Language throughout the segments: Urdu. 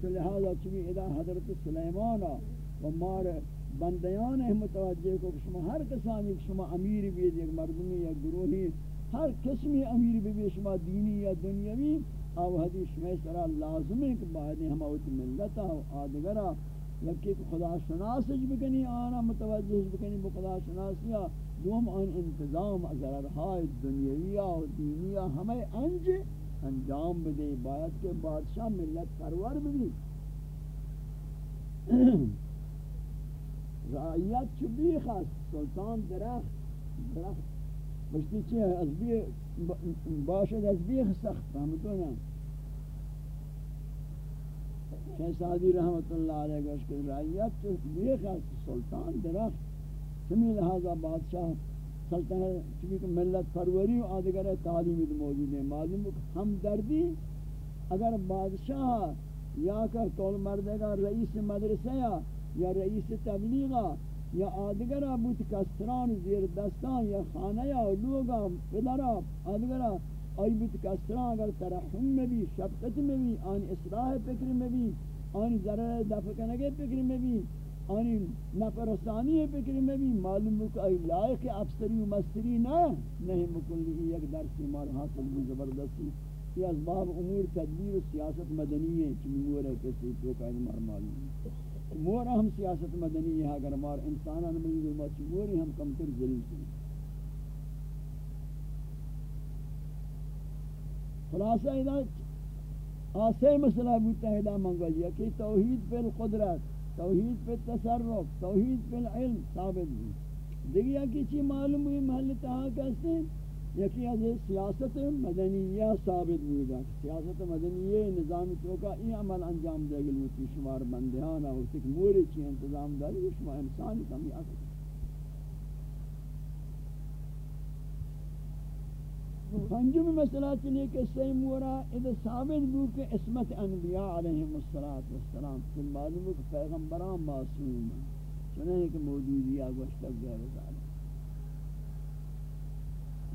تو لہذا چوی ادا حضرت سلیمانا و مار بندیان متوجہ کو شما ہر کسانی شما امیر بھی ایک مردمی یا گروہی، ہر قسمی امیر بھی شما دینی یا دنیاوی او حدیث میں سرا لازم ہے کہ بعد ہم اوت ملتا و آدگرا لکہ خدا شناس بکنی، آنا متوجہ بکنی بخدا شناسیا دوم ان انتظام اگر دنیاوی و دینی ہمیں انج انجام بدے باید کے بادشاہ، ملت پرور بھی رعیت چو بیخ است سلطان درخت درخت بشتی چی ہے؟ از بیخ باشد، از بیخ سخت فهمتونا شیخ سعدی رحمت اللہ علیہ گوش کہ رعیت چو بیخ است سلطان درخت، سمی لہذا بادشاہ سلطنت، چونکہ ملت پروری و آدگر تعلیم موجود ہے۔ معلوم ہمدردی اگر بادشاہ یا کر طول مردے گا رئیس مدرسہ یا یا رئیس تبلیغا یا آدگر بوت کسران زیر دستان یا خانه یا لوگا پدرا آدگر آئی بوت کسران اگر ترحم میں بھی، شفقت میں بھی، آن اصلاح فکر میں بھی، آن ضرر دفع کنگے فکر میں بھی آنی نفرسانی فکر میں بھی معلوم کہ ای لائق افسری و مستری نہ، نہیں مکلی یک درسی مار حاصل بھی زبردستی۔ یہ اسباب امور تدبیر و سیاست مدنی ہے کہ مور ہے کسی تو کا مار معلوم مور ہم سیاست مدنی ہے، اگر مار انسانان میں ظلمت موری ہم کم تر ذلیل ہیں خلاصہ اذا آسے مسئلہ بوتا ہے دا منگل کہ توحید پر قدرت توحید پہ تصرف، توحید پہ علم ثابت بھی۔ دیکھیا کی چی معلوم ہوئی، محل تہا کہتے ہیں یکی از سیاست مدنیہ ثابت ہوئی۔ گا سیاست مدنیہ نظام چوکا این عمل انجام دے گلوتی شمار بندیانا اور کہ موری چی انتظام داری شما انسانی کمی اکر پنجم مسئلہ چلے کہ سی مورا اذا ثابت بو کہ اسمت انبیاء علیہم السلام پھر معلوم کہ پیغمبران معصوم ہیں۔ چنانچہ کہ موجودی آگوشتا غیر ذالک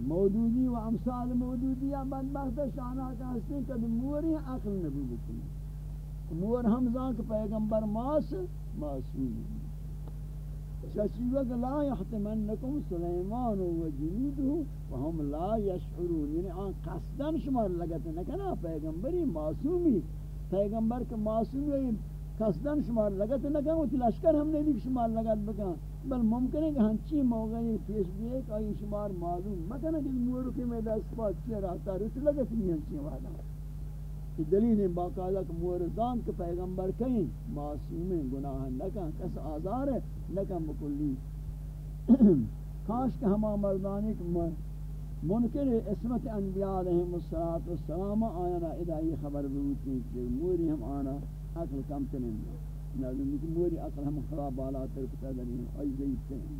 موجودی و امثال موجودی بدبخت شانہ کا ہستے کبھی موری عقل نبی بکنی مور ہمزان کہ پیغمبر ماس معصوم ہیں۔ ششیوک لا يحتمنکم سلیمان و جنودہ وهم لا يشعرون یعنی آن قصدن شمار لگتے نکنا پیغمبری معصومی. پیغمبر کے معصومی قصدن شمار لگتے نکنا وہ لشکر ہم نے بھی شمار لگت بکن بل ممکن ہے کہ ہنچی موقعی پیش بھی ہے کہ آئی شمار معلوم مکنا کہ مورو کی میں دست پاس چی رہتا رس لگت نہیں ہنچی وعدہ کہ دلیل باقاعدہ کہ موردان کے پیغمبر کہیں معصوم گناہ نکن، کس آزار ہے، نکن بکلی۔ کاش کہ ہما مردانی منکر اسمت انبیاء علیہم السلام آیانا ادائی خبر بوتی کہ موری ہم آنا عقل کم تنین نظر کہ موری عقل ہم خراب بالا ترکتا دنین آئی ضعیف تنین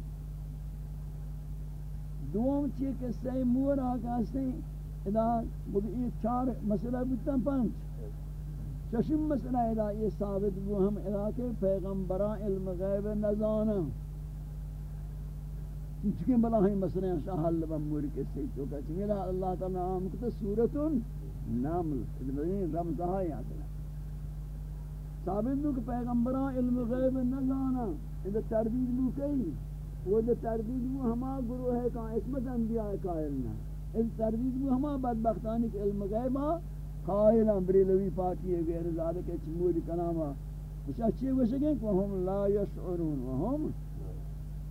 دوم چیئے کہ سی مور آکا سی ادا بگئی چار مسئلہ بودتا پانچ چشم مسئلہ ادا، یہ ثابت بو ہم ادا کے پیغمبران علم غیب نزانا۔ چکے بلا ہی مسئلہ ہیں، شاہ حل بمور کے سی تو یعنی کہ چکے اللہ تعالی عام کتا سورتن نامل ادبرین رمزہ یاد ہے ثابت بو کہ پیغمبران علم غیب نزانا۔ ادا تردید بو کئی وہ دا تردید بو ہما گروہ ہے کہاں اسمت انبیاء قائل نہ۔ اس تردید بو ہما بدبختانی کے علم غیبا قائلا بریلوی پاکی ہے غیر ذالک چمود کلاما اس اچھے وشگیں کہ ہم لا یشعرون، وہم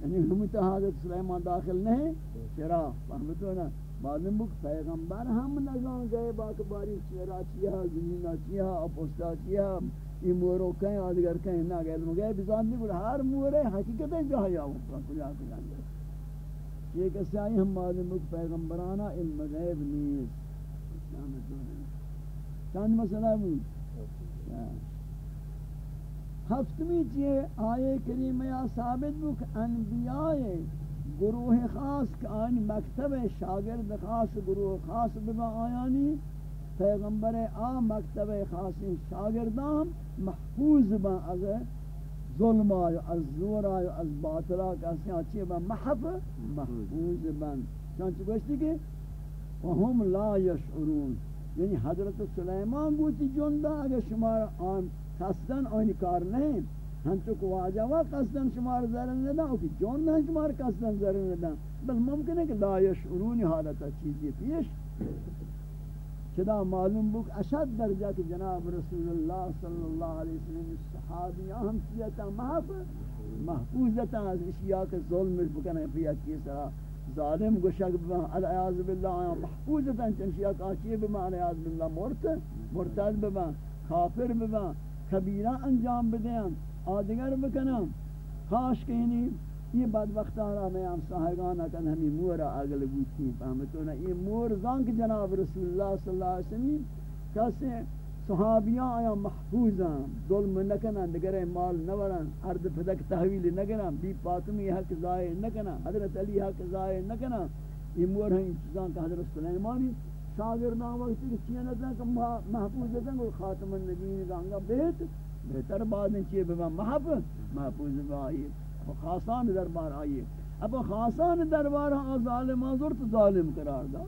یعنی ہم حضرت سلیمان داخل نہیں چرا فهمتو نا معلوم بک پیغمبر ہم نظام گئے، باک باری چرا چیا زمینہ چیا اپوستا چیا یہ مورو کہیں آدگر کہیں نہ گئے، علم گئے بزان نہیں ہر مورے حقیقت ہے جہاں یا ہوں کجا کجا یہ کسی آئی ہم معلوم بک پیغمبرانہ علم غیب نیز مطلب چند مسئلہ بود. ہاں. ہفتمی چیئے آئے کریم یا ثابت بک انبیاء گروہ خاص آن مکتب شاگرد خاص، گروہ خاص بگا آیانی، پیغمبر آ مکتب خاص شاگردان محفوظ با از ظلم آیا، از زور آیا، از باطل باطلا کسی آچی با محف محفوظ بند چانچہ گوشتی کہ وهم لا یشعرون. یعنی حضرت سلیمان گوتی جندہ اگر شما آن قصدن آنی کار نہیں ہم چکو واجہ وا قصدن شمار ذرن ندا او کہ جون نہ شمار قصدن ذرن ندا بل ممکن ہے کہ لا یشعرونی حالتا چیزی پیش چدا معلوم بک اشد درجہ کہ جناب رسول اللہ صلی اللہ علیہ وسلم صحابیاں ہم سیتا محفوظ محفوظتا از اشیاء کے ظلم بکنے پیا کی سرا ظالم گشک بما العیاذ باللہ محفوظتا چنشیاء کاشی بما العیاذ باللہ مرتد مرتد بما، کافر بما، کبیرہ انجام بدیں آدگر بکنم خاش کہنی یہ بدبخت آرہا میں ہم صاحبان اکن ہمیں مورا آگل بوتی فہمتونا یہ مور زنک جناب رسول اللہ صلی اللہ علیہ وسلم کسے صحابیاں آیا محفوظاں، ظلم نکنن دگرے مال نورن ارد پدک تحویل نکنن، بی پاتمی حق ضائع نکنن، حضرت علی حق ضائع نکنن۔ یہ مور ہیں چیزاں کہ حضرت سلیمانی۔ شاگر نام وقتی کہ چیئے نظر کہ محفوظ ہیں خاتم النبیین گانگا بیت بہتر بعد نہیں چیئے بما محب محفوظ با آئیے خاصان دربار آئیے۔ اب خاصان دربار ہاں ظالم آزور تو ظالم قرار دا۔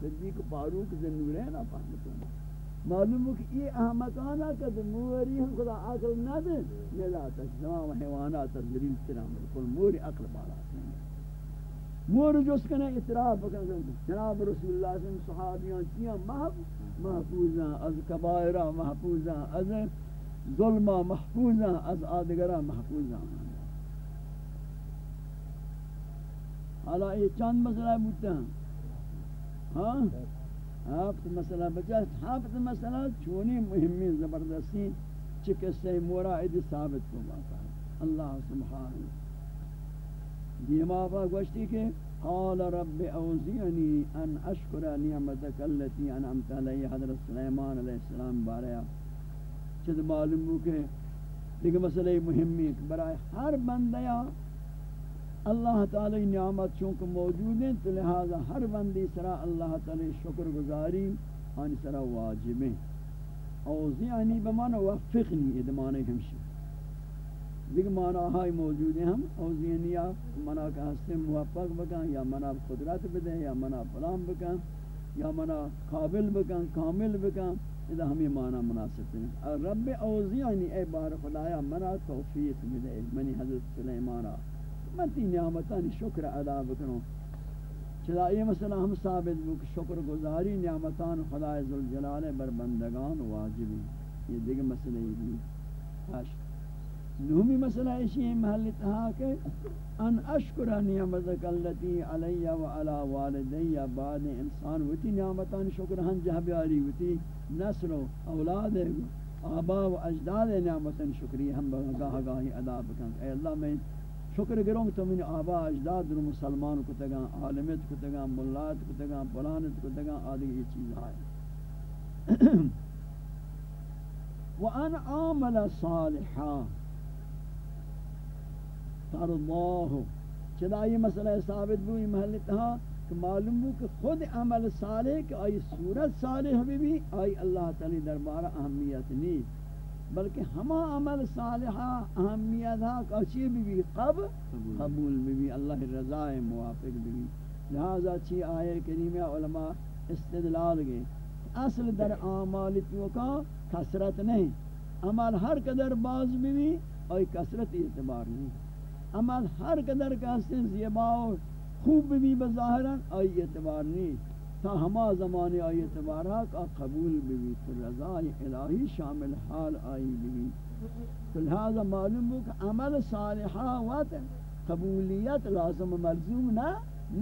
صدیق فاروق ذنور ہے نا فہمتوں معلوم ہو کہ یہ احمقانہ کہ موری ہم خدا عقل نہ دے ملا تک تمام حیوانات ذلیل ترام کل موری عقل بالا مور جس کنے اعتراف بکن جناب رسول اللہ صلی اللہ علیہ وسلم صحابیان چیاں محفوظاں از کبائرہ محفوظاں از ظلمہ محفوظاں از آدگرہ محفوظاں۔ حالا یہ چند مسئلہ بودتا ہیں ہاں ہفت مسئلہ بچا ہفت مسئلہ چونی مہمی زبردستی چکسے مورا ادی ثابت کو باتا ہے اللہ سبحانہ دیما با گوشتی کہ قال رب اوزعنی ان اشکر نعمتک اللتی انعمت علی حضرت سلیمان علیہ السلام باریا چیز معلوم ہو کہ دیکھ مسئلہ مهمی ہے برای ہر بندیا اللہ تعالی نعمت چونکہ موجود ہیں، تو لہذا ہر بندی سرا اللہ تعالی شکر گزاری، آنی سرا واجب یعنی ہے اوزعنی بمانا وفقنی ادمانے ہمشی دیکھ معنی ہائی موجود ہیں ہم اوزینیہ منا کا ہستے موفق بکن، یا منا قدرت بدیں یا منا فلام بکن، یا منا قابل بکن، کامل بکن اذا ہمیں معنی مناسب ہیں۔ اور رب اوزیانی اے بار خدایا منا توفیق بدے منی حضرت سلیمانا من تی نعمتانی شکر ادا بکنوں چلا یہ مسئلہ ہم ثابت بک شکر گزاری نعمتان خدا ذوالجلال بر بندگان واجب یہ دیکھ مسئلہ یہ بھی نومی مسئلہ اسی ہے محل تہا کہ ان اشکر نعمتک اللتی علی و علی والدی بعد انسان وتی نعمتان شکر ہن جہ بیاری وتی نسل و اولاد آبا و اجداد نعمتان شکری ہم گاہ گاہی ادا بکن. اے اللہ میں شکر گروں تو من آبا اجداد رو مسلمان کو تگا عالمت کو تگا ملات کو تگا پلانت کو تگا آدھی یہ چیز آئے۔ وان عامل صالحا۔ ترضاه۔ چدا یہ مسئلہ ثابت ہوئی محل تہا کہ معلوم ہو کہ خود عمل صالح، کہ آئی صورت صالح بھی آئی اللہ تعالی دربار اہمیت نہیں۔ بلکہ ہما عمل صالحہ اہمیت ہے کہ اچھی بھی بھی قب قبول بھی بھی اللہ رضا موافق بھی بھی لہذا چی آئے کریمہ علماء استدلال گئے. اصل در اعمال تو کا کثرت نہیں. عمل ہر قدر باز بھی بھی اور کثرت اعتبار نہیں. عمل ہر قدر کا حسن زیبا و خوب بھی بظاہرا آئی اعتبار نہیں. تا ہما زمانے آئی اعتبارات کا قبول بھی تو رضا الہی شامل حال آئی بھی تو لہذا معلوم ہو کہ عمل صالحہ وقت قبولیت لازم ملزوم نہ،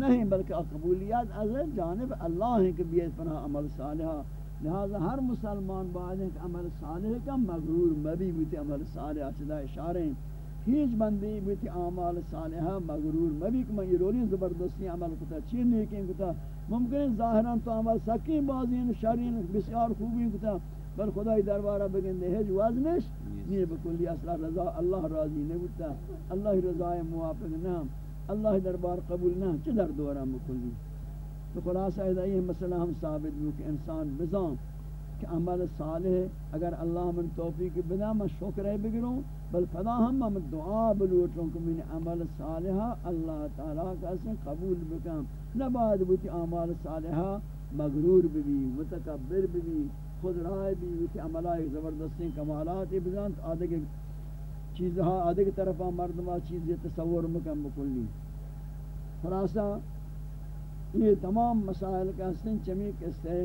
نہیں، بلکہ قبولیت از جانب اللہ ہے کہ بیت پناہ عمل صالحہ۔ لہذا ہر مسلمان بعد ایک عمل صالح کا مغرور مبی بیتی عمل صالحہ چدا اشارے ہیں۔ ہیچ بندی بیتی اعمال صالحہ مغرور مبی کہ میں یہ رولی زبردستی عمل کتا، چین نیکیں کتا ممکن ہے ظاہران تو عمل سکین بازین شرین بسیار خوبی کتا بل خدای دربارہ بگن دے ہیچ وزنش نہیں بکلی اصلا رضا اللہ راضی نہیں بتا اللہ رضا موافق نہ اللہ دربار قبول نہ چی در دورا مکلی تو خلاصہ ہے یہ مسئلہ ہم ثابت ہو کہ انسان بزان. کہ عمل صالح اگر اللہ من توفیق بنا، میں شکر ہے بگروں، بل فدا ہم ہم دعا بلوٹوں کہ من عمل صالحہ اللہ تعالیٰ کا اسے قبول بکن نہ بعد بوتی عمل صالحہ مغرور بھی متکبر بھی خود رائے بھی ویسی عملائی زبردستیں کمالات بزانت آدھے کے چیزہا آدھے کی طرفا مردمہ چیز تصور مکم بکلی خلاصہ، یہ تمام مسائل کا حسن چمی قصے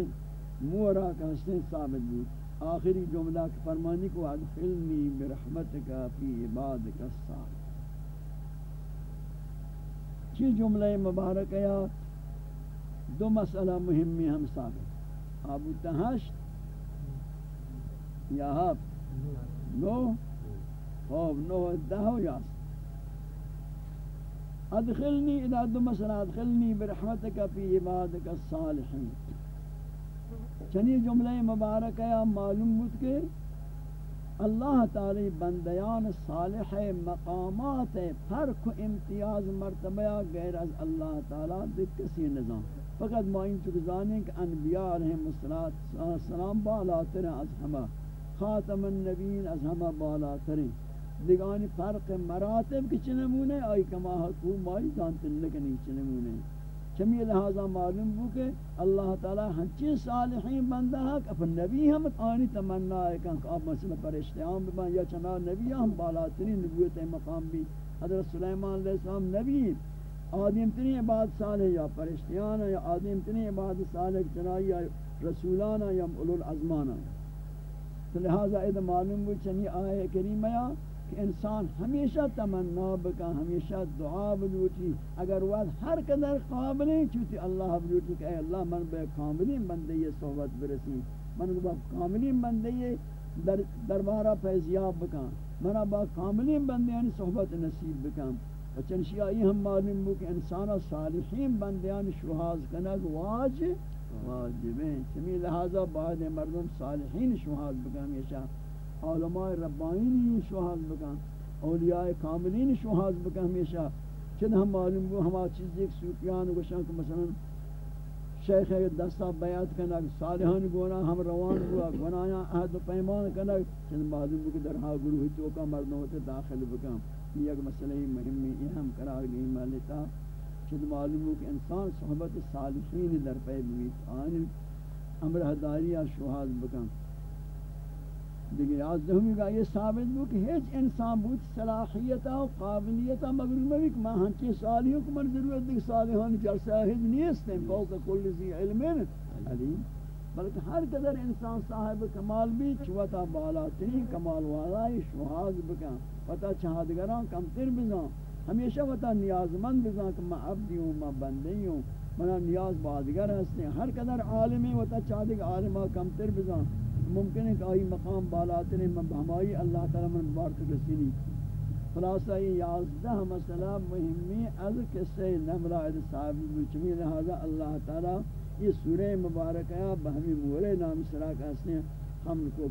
مورا کا حسن ثابت بود. آخری جملہ کی فرمانی کو ادخلنی برحمتکا فی عبادک السال چی جملہ مبارک یا؟ دو مسئلہ مہمی ہم ثابت. ابو تہشت یا ہاں نو؟ خوب، نو، دہو یا ادخلنی اذا دو مسئلہ، ادخلنی برحمتک فی عبادک الصالحین. چنی جملہ مبارک یا معلوم بود کہ اللہ تعالی بندیان صالح مقامات فرق و امتیاز مرتبہ غیر از اللہ تعالی دیکھ کسی نظام۔ فقط ما این چک زانیں کہ انبیاء علیہ السلام بالاتر از ہمہ خاتم النبین از ہمہ بالاتر دیگانی فرق مراتب کی چنمونے آئی کما حکوم آئی دانتن لکنی چنمونے چمی لہذا معلوم ہو کہ اللہ تعالی ہنچی صالحین بندہ حق اپن نبی ہم آنی تمنا ہے کہ آپ مثلا پرشتیان ببن یا چنا نبی ہم بالاترین نبوت مقام بھی حضرت سلیمان علیہ السلام نبی آدم تنی عباد صالح یا پرشتیان یا آدم تنی عباد صالح چنائی یا رسولان یا اولو العظمان لہذا اید معلوم ہو چنی آئے کریمہ یا کہ انسان ہمیشہ تمنا بکا، ہمیشہ دعا بلوٹی اگر وہ ہر قدر قابل چوتی اللہ بلوٹی کہ اے اللہ من بے کاملین بندے یہ صحبت برسی۔ من با کاملین بندے یہ در دربارہ فیضیاب بکا۔ منا با کاملین بندے یعنی صحبت نصیب بکا۔ اچھا، وچنشی آئی ہم معلوم بو کہ انسان صالحین بندیان یعنی شہاز کنگ واجب واجب ہیں۔ چمی لہذا بعد مردم صالحین شہاز بکا ہمیشہ۔ علماء ربانی شہاد بکن، اولیاء کاملین شہاد بکن ہمیشہ۔ چند ہم معلوم ہو ہما چیز ایک سوپیان گوشن کہ مثلا شیخ دستا بیعت کنک صالحان گونا ہم روان ہوا گنایا عہد و پیمان کنک چند معلوم ہو کہ در ہاں گروہ توکا مردوں ہوتے داخل بکن۔ یہ ایک مسئلہ مہمی یہ ہم قرار گئی مالتا چند معلوم ہو کہ انسان صحبت صالحین در پہ بھی آن امرہ داری شہاد بکن۔ دیگر آزدہمی کا یہ ثابت ہو کہ ہیچ انسان بود صلاحیتا و قابلیتا مگر بھی کہ ماں ہنچے صالحوں کو من ضرورت دیکھ صالحان جلسہ ہج نیست. ہیں فوق کل سی علم. علیم بلکہ ہر قدر انسان صاحب کمال بھی چوتا بالا ترین کمال والا شہاد بکن. وتا چہادگران کم تر بزان ہمیشہ وتا نیازمند بزان کہ میں عبدی ہوں میں بندی ہوں منا نیاز بادگر ہستے ہر قدر عالمی وتا چہادگ عالمہ کم تر بزان ممکن ہے کہ آئی مقام بالاتر ہمائی اللہ تعالی من بارت رسینی خلاصہ یہ یازدہ مسئلہ مہمی از قصہ نمرہ صاحب بچمی، لہذا اللہ تعالی یہ سورہ مبارکہ بہمی مورے نام سرا کا اس ہم کو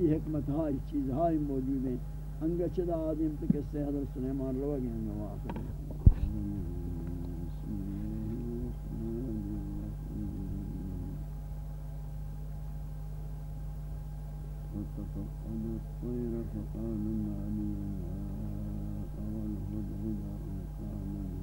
یہ حکمت ہائی چیز ہائی موجود ہیں۔ انگا چدا آدم تو قصہ حضرت سلیمان رو ہیں واقعی فتفقد الطير فقال ما لي أرى الهدهد أم كان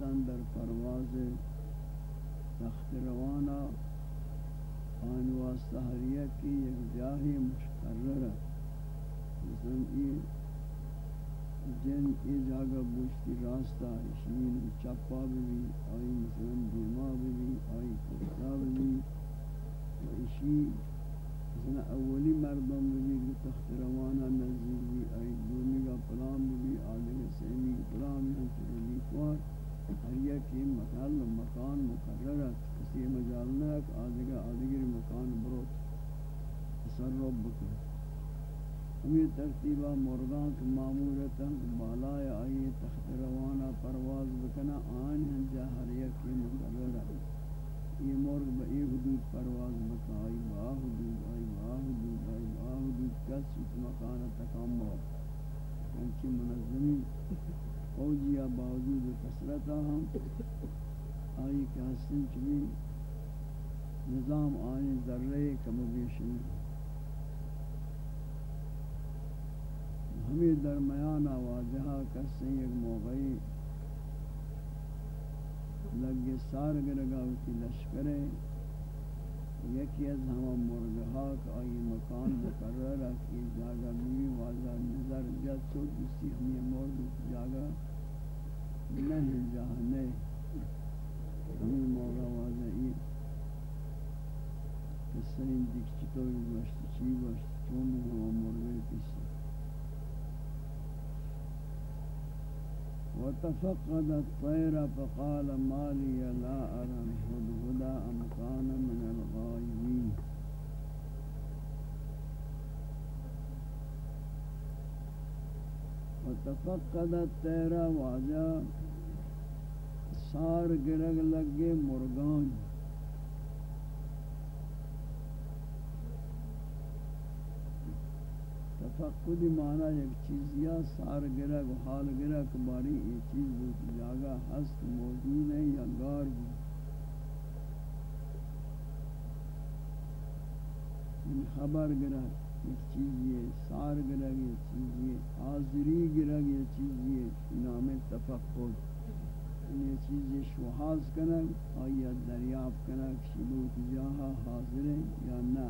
ہمراہتاً در پرواز تخت روانا آن واسطہ ہریہ کی ایک جاہی مشقرر ہے۔ مثلا یہ جن، یہ جاگہ بوشتی راستہ شین چپا بھی آئی مثلا دیما بھی آئی کتا بھی اشی مثلا اولی مردم بھی تخت روانا نزدیک بھی، آئی دومی کا پلام بھی آدھے سیمی پلام بھی چلی کوار ہر یک مکان مکان مقرر ہے کسی مجال نہ ہے کہ آدھگا آدھگر مکان برو تصرف بکن. ہمیں ترتیبہ مردان کے معمورتا بالا آئی تخت روانا پرواز بکنا آن ہیں جا ہر یک مقرر ہے یہ مرغ بئی حدود پرواز بکا آئی با حدود، آئی با حدود، آئی با حدود. کس اس مکان تکام ہو انچی منظمی فوجیا باوجود کثرتا ہم، آئی کہ حسن چلی نظام آئین ذرے کم و بیش ہمیں درمیان واجہا کسی ایک موقعی لگے سار گرگا ہوتی لشکرے یکی از ہما مرگہا کہ آئی مکان مقرر ہے کہ جاگہ بھی واضح نظر جد تو جسی ہمیں مرد جاگہ نہیں جہاں نہیں ہمیں موقع واضح یہ کسرین دیکھ چطوری گوشت چی گوشت چون ہوا مرگے کسی وتفقد الطير فقال ما لي لا أرى الهدهد أم كان من الغائبين وتفقد الطير واجا سار گرگ لگے مرغان. تفقد معنی ایک چیز یا سار گرگ و حال گرگ باری یہ چیز بود جاگا ہست موجود ہے یا گار بھی خبر ایک چیز یہ سار گرگ یہ چیز یہ حاضری گرگ یہ چیز یہ نام تفقد. یہ چیز یہ شوحاز کنگ آیا دریاب کنگ شبوت جاہا حاضر یا نہ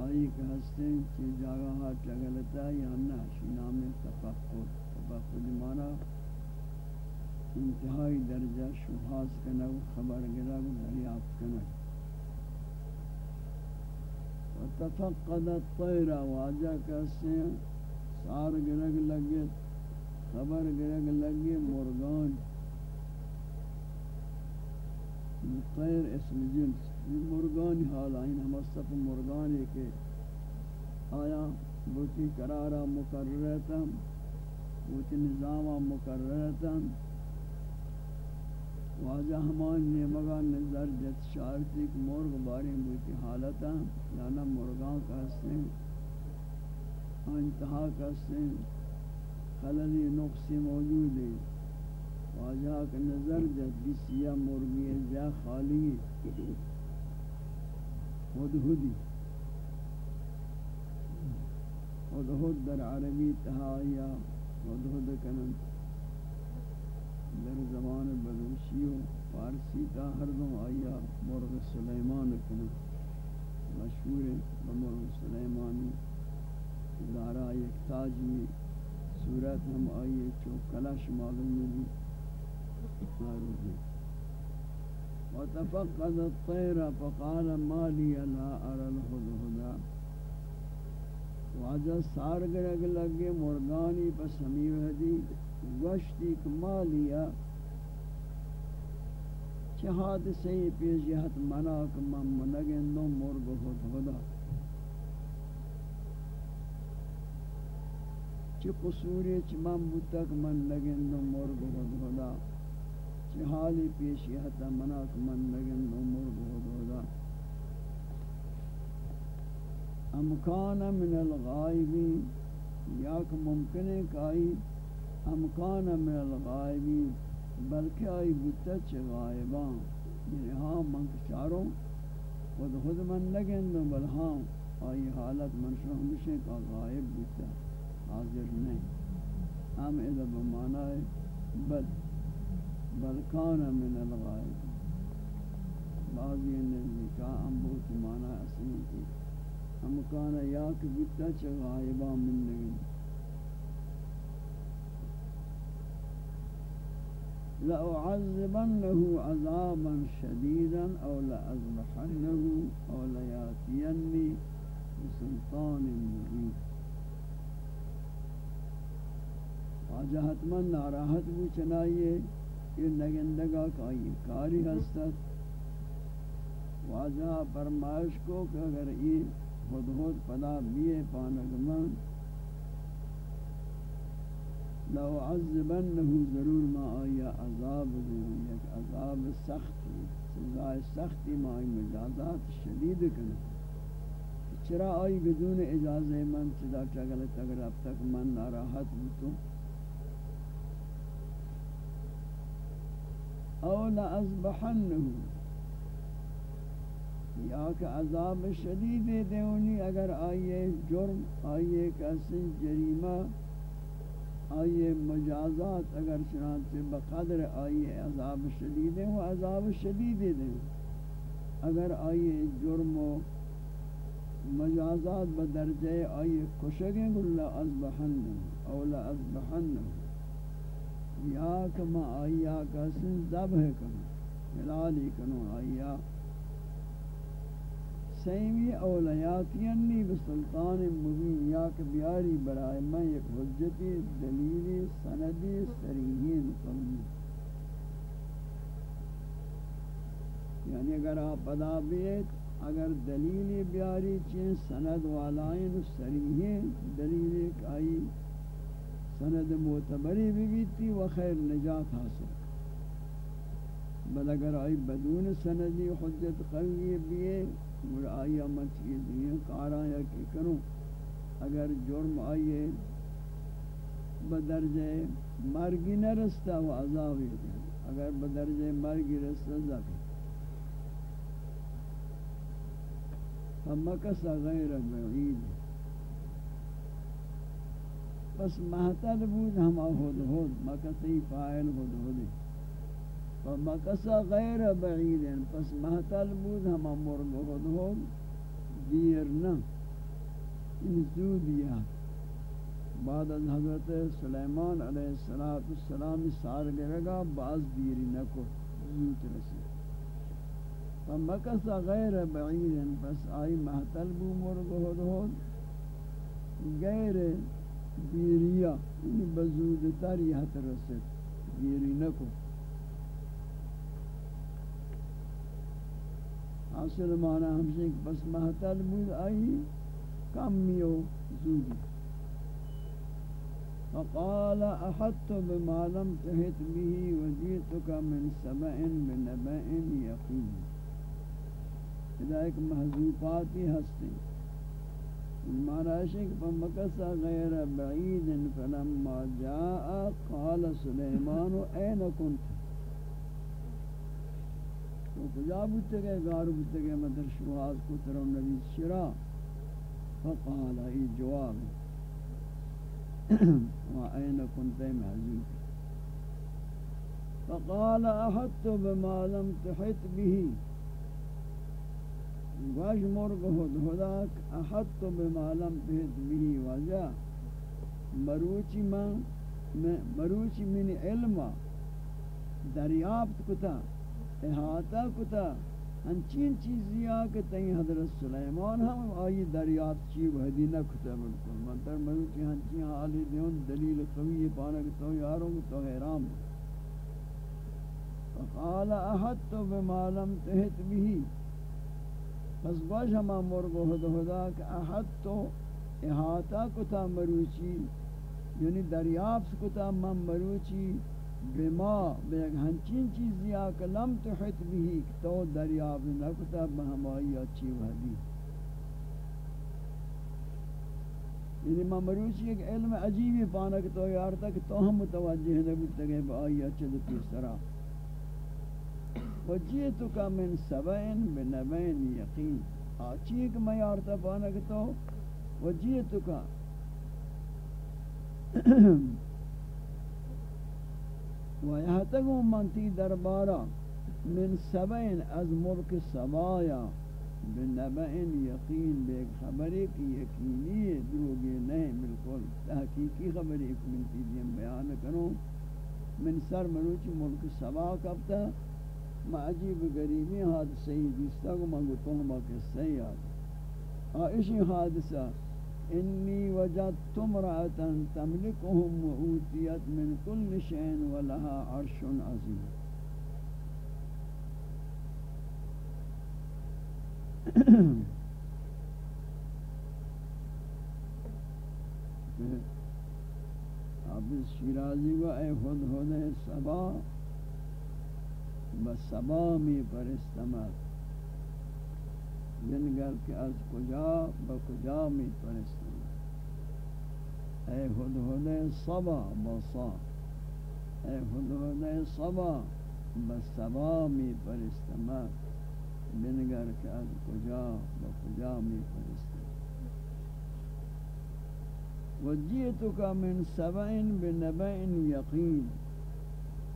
آئی کہ ہستے ہیں کہ جاگہ ہاتھ لگلتا ہے یا نہ شی نام تفقد. تفقد مانا انتہائی درجہ شبہاز کنگ خبر گرگ دریاب کنگ وتفقد الطير واجہ کسے سار گرگ لگے خبر گرگ لگے مرغان. طیر اسم جنس. مرغان حال آئین ہم صف مرغان کے آیا بوتی قرارا مقررتا بوتی نظاما مقررتا واجہ ہمان نیمگا نظر جت شارتی کہ مرغ باری بوتی حالتا یانا یعنی مرغان کا حسن، انتہا کا حسن، خللی نقصی موجود ہے واجہ کا نظر جت بسیہ مرغی زیا خالی ہدہدی ہدہد در عربی تہایا ہدہد کنن. در زمان بلوچی و فارسی تا ہر دم آیا مرغ سلیمان کنن. مشہور بمرغ سلیمانی دارا ایک تاجی صورت ہم آئیے چو کلش معلوم بھی وتفقد الطير فقال ما لي لا أرى الهدهد واجہ سار گرگ لگے مرغانی پس ہمیں ہدی گوشتی کمالیا چہاد سے پیش جہت منا کم منگن نو مرغ ہد ہدا چی قصوری چی من بودتک من لگن نو مرغ ہد ہدا چی حالی پیش جہت منا من لگن نو مرغ امکان من الغائبین یا کہ ممکن ہے کہ آئی امکان من الغائبین بلکہ آئی بودتا چھ غائبان یعنی ہاں من کچاروں خود خود من لگن دو، بل ہاں آئی حالت من شو کا غائب بودتا حاضر نہیں. ہم ادھا بمانا ہے بل بلکان من الغائب. بعضی نے ہم بہت مانا اصلی کی ہم کانا یا کہ بتا چا غائبا من لگن لأعذبنه عذابا شديدا أو لأذبحنه أو لياتيني بسلطان مبين واجہ حتمن ناراحت بھی چنائیے۔ کہ نگندگا کائی کاری ہستت واجہ فرمائش کو کہ اگر یہ خود خود پدا بیئے پانگمان لو عذبنہو ضرور ما آیا عذاب دوں یک عذاب سختی سزائے سختی ما آئی مجازات شدید کرنے چرا آئی بدون اجازہ من چدا چگلت اگر اب تک من ناراحت بوتو او لأذبحنہو یا کہ عذاب شدید دیونی اگر آئیے جرم، آئیے کسی جریمہ، آئیے مجازات اگر چنانچہ بقدر آئیے عذاب شدید ہے وہ عذاب شدید دیں اگر آئیے جرم و مجازات بدرجہ آئیے کشگیں گلہ ازبحن اولا ازبحن یا کما آئیا کسی ذبح کنو ملالی کنو آئیا سیمی اولیاتینی بسلطان مبین یا کہ بیاری برائے میں ایک حجتی دلیلی سندی سریحین قلبی یعنی اگر آپ ادا بیت اگر دلیلی بیاری چین سند والائن سریحین دلیلی آئی سند معتبری بھی بیتی و خیر نجات حاصل. بل اگر آئی بدون سندی حجت قلبی بیئے اور آیا من چیز یہ کارا یا کہ کروں. اگر جرم آئیے، بدرجہ مرگی نہ رستا و عذابی اگر بدرجہ مرگی رستا زکر فمکس غیر بعید. پس محتد بود ہم ہود ہود مکسی فائل ہود ہودی فمکسا غیر بعید، پس محتل بود ہم مرگ خود ہو دیر نہ۔ ان زودیا بعد از حضرت سلیمان علیہ السلام سار گرگا بعض دیری نہ کو زود رسی فمکسا غیر بعید، پس آئی محتل بود مرگ خود ہو غیر بیریا یعنی بزود یہ رسد بیری نکو حاصل معنی ہمشہ کہ بس محتل بود آئی کمیو زودی. فقال أحط بما لم تحط به وجئتك من سبع بنبأ يقين اذا ایک محذوفاتی معنی ہے کہ فمکس غیر بعید فلما جاء، قال سلیمان این کنت تو کجا بودتے گئے؟ گار بودتے گئے مطلب مدر شواز کو ترون نبی شرا فقال، ای جواب وأين كنت معزوك فقال أحدت بما لم تحط به واش مرغ هد هداك أحدت بما لم تحط به وجاء مروچی من مروچی من علم دریافت کتا، احاطہ کتا. ہنچین چیزی آکے تئیں حضرت سلیمان ہم آئی دریات چی وحدی نہ کھتا بالکل. منتر مرو چی ہنچین حالی ہاں دیون دلیل قوی پانا کہ تو یاروں تو حیرام فقال احدت بما لم تحت بھی پس باش ہما مرگو حد حدا کہ احدت احاطہ کتا مروچی یعنی دریافت کتا من مروچی بما بیگ ہنچین چیزی آکا لم تحت بھی تو دریاب نکتا بہمائی اچھی وحدی۔ یعنی میں مروچی ایک علم عجیبی پانا کہ تو یار تک تو ہم متوجہ نبوتا گئے بآئی اچھی دتی سرا وجیتکا من سبین بنبین یقین. آچی ایک میں یارتا پانا تو، وجیتکا. و یحتگو منتی دربارا، من سبعین از ملک سبایا بنبعین یقین. بے خبری کی یقینی دروگی نہیں، بالکل تحقیقی خبری ایک منتی دیم بیان کروں. من سر مروچی ملک سبا کبتا ما عجیب غریبی حادثی دیستا کو منگو توہما کسی یاد آئیشی حادثہ انی وجدت امرأة تملكهم وأوتيت من كل شيء ولها عرش عظيم اب شیرازی و اے خود خود سبا بسبا می پرستمت جنگر کے از کجا بکجا می پرستن اے خود صبا بصا اے خود خود صبا بسبا می پرستن جنگر کے از کجا بکجا می پرستن وجیتک من سبعین بنبعین یقین.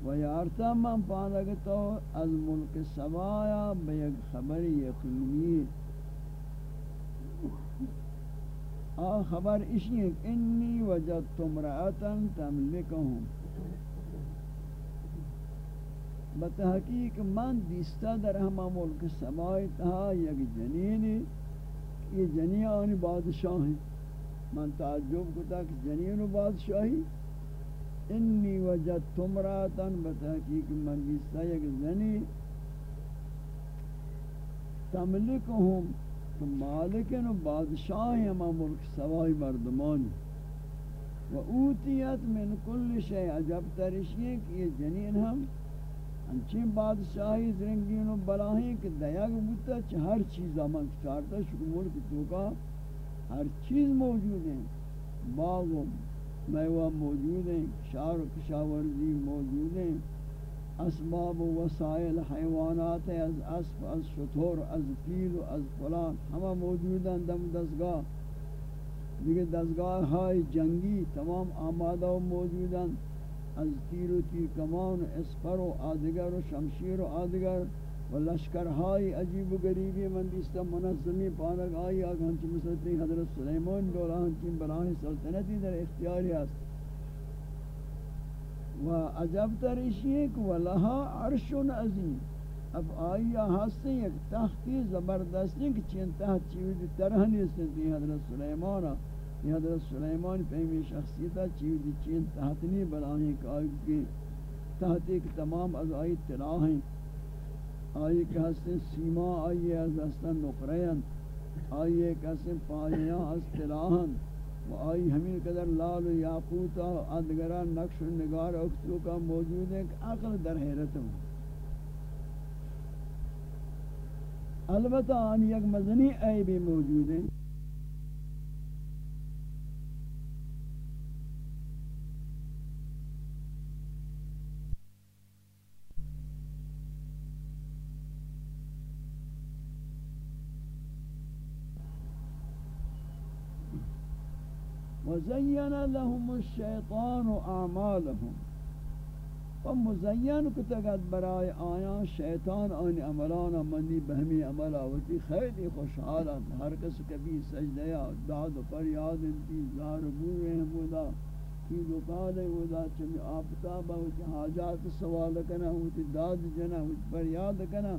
و یارتا من پانگتو از ملک سبایا بیگ خبر یقینی. آ خبر اشی ہے کہ انی وجدت امرأتا تملکہم بتحقیق من دیستا در ہما ملک سبائی تہا یک جنینی. یہ جنیانی بادشاہ ہیں من تعجب کتا کہ جنین و بادشاہی انی وجدت امراتن بتحقیق من جیستا یک زنی. تملکهم تو مالکن و بادشاہ اما ملک سوائی مردمانی و اوتیت من کل شئی عجب ترشی کہ یہ جنین ہم. انچین بادشاہی زرنگین و بلاہیں کہ دیگ بودتا چھ ہر چیز آمان چارتا، شکر ملک تو کا ہر چیز موجود ہیں. باغ و میوہ موجود ہیں شار و کشاورزی موجود ہیں۔ اسباب و وسائل، حیوانات از اسب، از شطور از پیل و از فلان، ہمہ موجود ہیں دم دستگاہ۔ دیگر دستگاہ ہائی جنگی تمام آمادہ و موجود ہیں۔ از تیر و تیر کمان، اسپر و آدگر و شمشیر و آدگر۔ و لشکر عجیب و غریبی من دیستا منظمی پانک آئی آگا ہنچی مسلطی حضرت سلیمان دولا ہنچی براہ سلطنتی در اختیاری است. و عجب تر اشی اشیئے کہ ولہا عرش عظیم. اب آئی ہستے ایک تختی زبردستی کہ چین تحت چیوید ترہنی سنتی حضرت سلیمانا یہ حضرت سلیمان پہمی شخصیتہ چیز چین تحتنی بلاہیں کہ آئی کی تحت ایک تمام از آئی تلاہ آئی کہ ہستن سیما، آئی از ہستن نقرین آئی کہ ہستن پاییاں از تلاہن و آئی ہمیں قدر لال و یاقوتا ادگرہ نقش و نگار اکتو کا موجود ہے کہ عقل در حیرت ہوں۔ البتہ آن یک مزنی عیبی موجود ہیں۔ وزین لهم الشیطان اعمالهم. و مزین کتگت برای آیان شیطان آنی عملان منی بہمی عمل آوتی خیلی خوشحالا ہر کس کبھی سجدیا داد و پریاد انتی زار بوئے ہمودا کی لکال ہودا چمی آفتابا ہوتی حاجات سوال کنا ہوتی داد جنا ہوتی پریاد کنا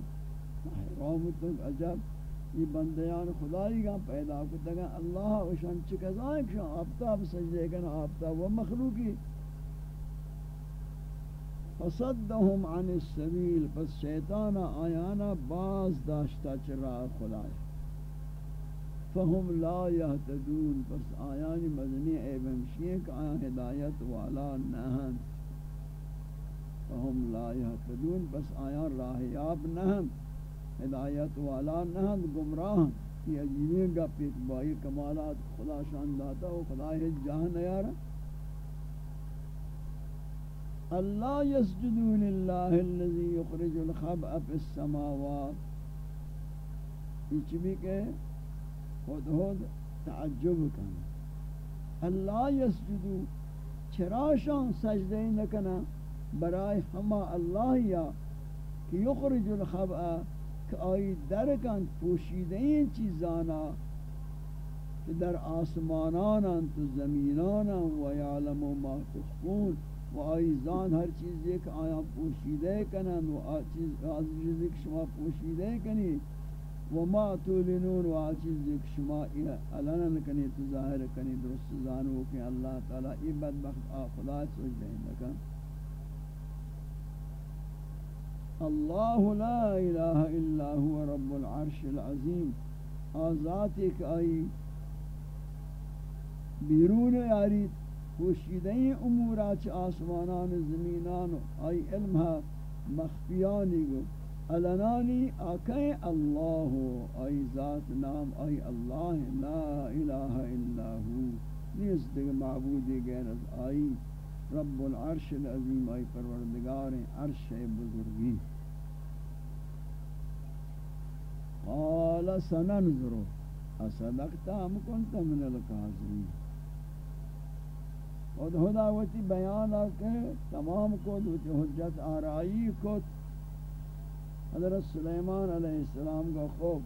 رحمت عجب. یہ بندیان خدای گا پیدا کو کتگا اللہ وشان چکزائیں کشان آفتاب سجدے کنا آفتاب و مخلوقی. فصدهم عن السبيل پس شیطان آیانا باز داشتا چرا خدای. فهم لا يهتدون پس آیان مدنی اے بمشیئے کہ آیان ہدایت والا نہن. فهم لا يهتدون پس آیان راہیاب نہن. ہدایت والا نہن گمراہ یہ عجیبیں گا پیت بائی کمالات خدا شان داتا ہو خدا ہے جہاں نیارا اللہ يسجدوا للہ الذي يخرج الخبأ في السماوات۔ یہ بھی کہ خود خود تعجب کن۔ اللہ يسجدوا چراشان سجدے نکنا برای ہما اللہ یا کہ یخرج الخبأ کہ آئی درکن پوشیدہ چیزانا کہ در آسمانانا تو زمینانا ویعلم ما تخفون. و آئی زان ہر چیز ایک آیا پوشیدے کنن و آ چیز ایک شما پوشیدے کنی. و ما تولنون و آ چیز ایک شما علنا کنی تو ظاہر کنی، درست زانو کہ اللہ تعالی ای بدبخت آ خدا سوچ دیں لکن اللہ لا الہ الا هو رب العرش العظیم۔ آزات ایک آئی۔ بیرون یارید پوشیدہ امورات آسمانان زمینان آئی علم مخفیانی گو۔ علنانی آکے اللہ آئی ذات نام آئی اللہ لا الہ الا ہو۔ نیست دیگر معبودی غیر از آئی۔ رب العرش العظیم آئی پروردگار عرش بزرگی۔ قال، سننظر اصدقتا ہم کنتا من القاضرین اور خدا وتی بیان کہ تمام کو وتی حجت آرائی کو حضرت سلیمان علیہ السلام کا خوب،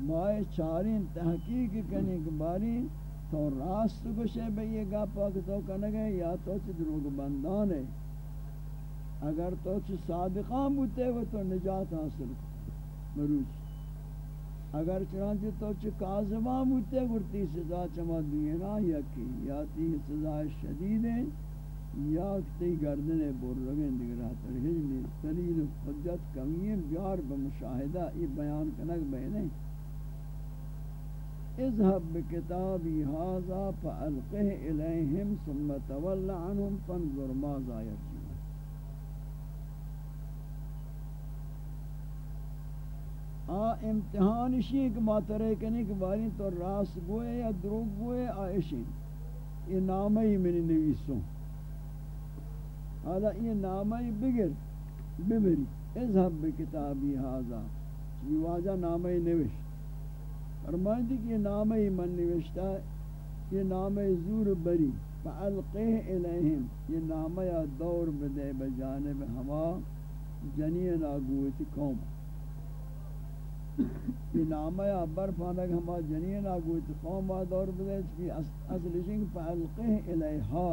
مائے چارین تحقیق کرنے کے باری تو راست گوشے بے یہ گا پاک تو کنگے یا تو چھ دروگ بندان ہے اگر تو چھ صادقان بوتے وہ تو نجات حاصل مروچ اگر چنانچہ تو چھ کاظمان بوتے گرتی سزا چما دینا یا کی، یا تی سزا شدید ہے یا تی گردن بور رگن دیگر آتر ہجنی دلیل حجت کمی بیار بمشاہدہ ای بیان کنک بینے اذهب بكتابي هذا فألقه إليهم ثم تول عنهم فانظر ماذا يرجعون آ، امتحان شی کہ ماترے کنے کہ باری تو راس گوئے یا دروگ گوئے آئشی یہ نامہ ہی میں نویسوں. حالا یہ نامہ ہی بگر ببری. اذهب بکتابی حاضا یہ واجہ نامہ ہی نوش فرمائیں دی کہ یہ نامہ ہی من نوشتا ہے یہ نامہ زور بری فعلقه الیہم یہ نامہ یا دور بدے بجانب ہما جنین آگویت قوم۔ یہ نامہ بر پانک ہما جنین آگویت قوم دور بدے کی اصل شنگ فعلقه الیہا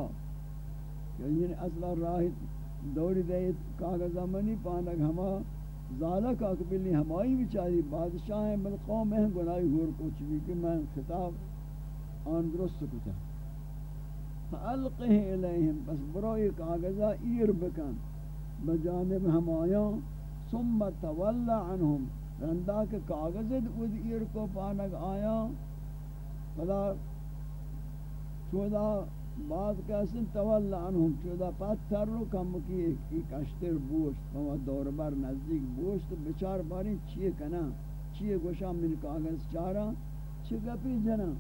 یعنی اصل راہ دوری دے کاغذ منی پانک ہما ذالک اکبلی ہمائی بیچاری بادشاہ ہیں بل قوم ہیں، گناہی ہور کچھ بھی کہ میں خطاب آن درست کتا۔ فالقه الیہم پس بروی کاغذا ایر بکن۔ بجانب ہم ثم تولا عنہم رندا کے کاغذ ود ایر کو پانک آیا فلا چودا بعد کسن تولا عنہم چودا پتر رو کم کی ایک اشتر بوشت ہوا دور بر نزدیک بوشت. بچار باری چیئے کنا چیئے گوشا من کاغذ چارا چی گپی جنا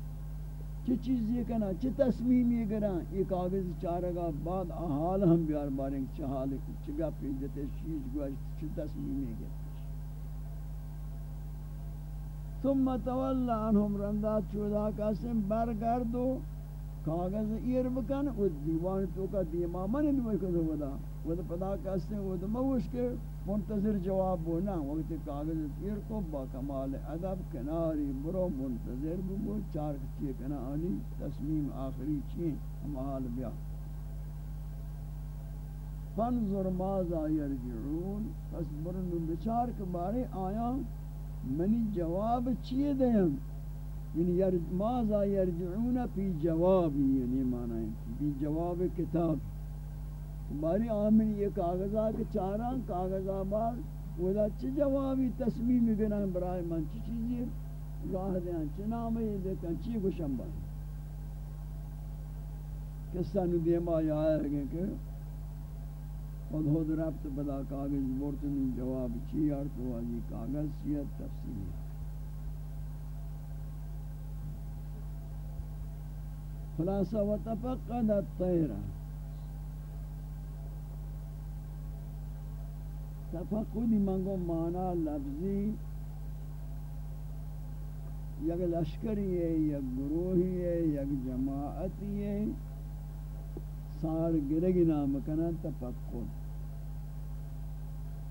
چی چیزی کنا چی تصمیمی گرا یہ کاغذ چارگا بعد حال ہم بیار باریں چی حال چی گپی جتے شیش گوشت چی تصمیمی گرا ثم تولى عنهم رندا چودا قاسم برگردو کاغذ ایر بکن و دیوان تو کا دیما من دوی کو ودا ود پدا قاسم ود موش کے منتظر جواب بو نا. وقت کاغذ ایر کو با کمال ادب کناری برو منتظر بو چار کی کنا انی تصمیم آخری چی ہم بیا. فانظر ماذا يرجعون پس برن بچار کے بارے آیا، منی جواب چیئے دیم؟ یعنی یر ماذا یرجعون پی جوابی یعنی معنی پی جواب کتاب. باری آمین یہ کاغذہ کاغذات چاران کاغذات بار ودا چی جوابی تصمیم گنان برای من؟ چی چیزی؟ راہ دیان چی نامی دیکھن چی گوشم بار قصہ نو دیما یا آئے کہ خود خود ربط بدا کاغذ مرتن جواب چی؟ یار تو آجی کاغذ چیت تفصیلی. خلاصہ و تفقد الطیرہ تفقدی منگو مانا لفظی یک لشکری ہے، یک گروہی ہے، یک جماعتی ہے. سار گرگی نام کنن تفقد.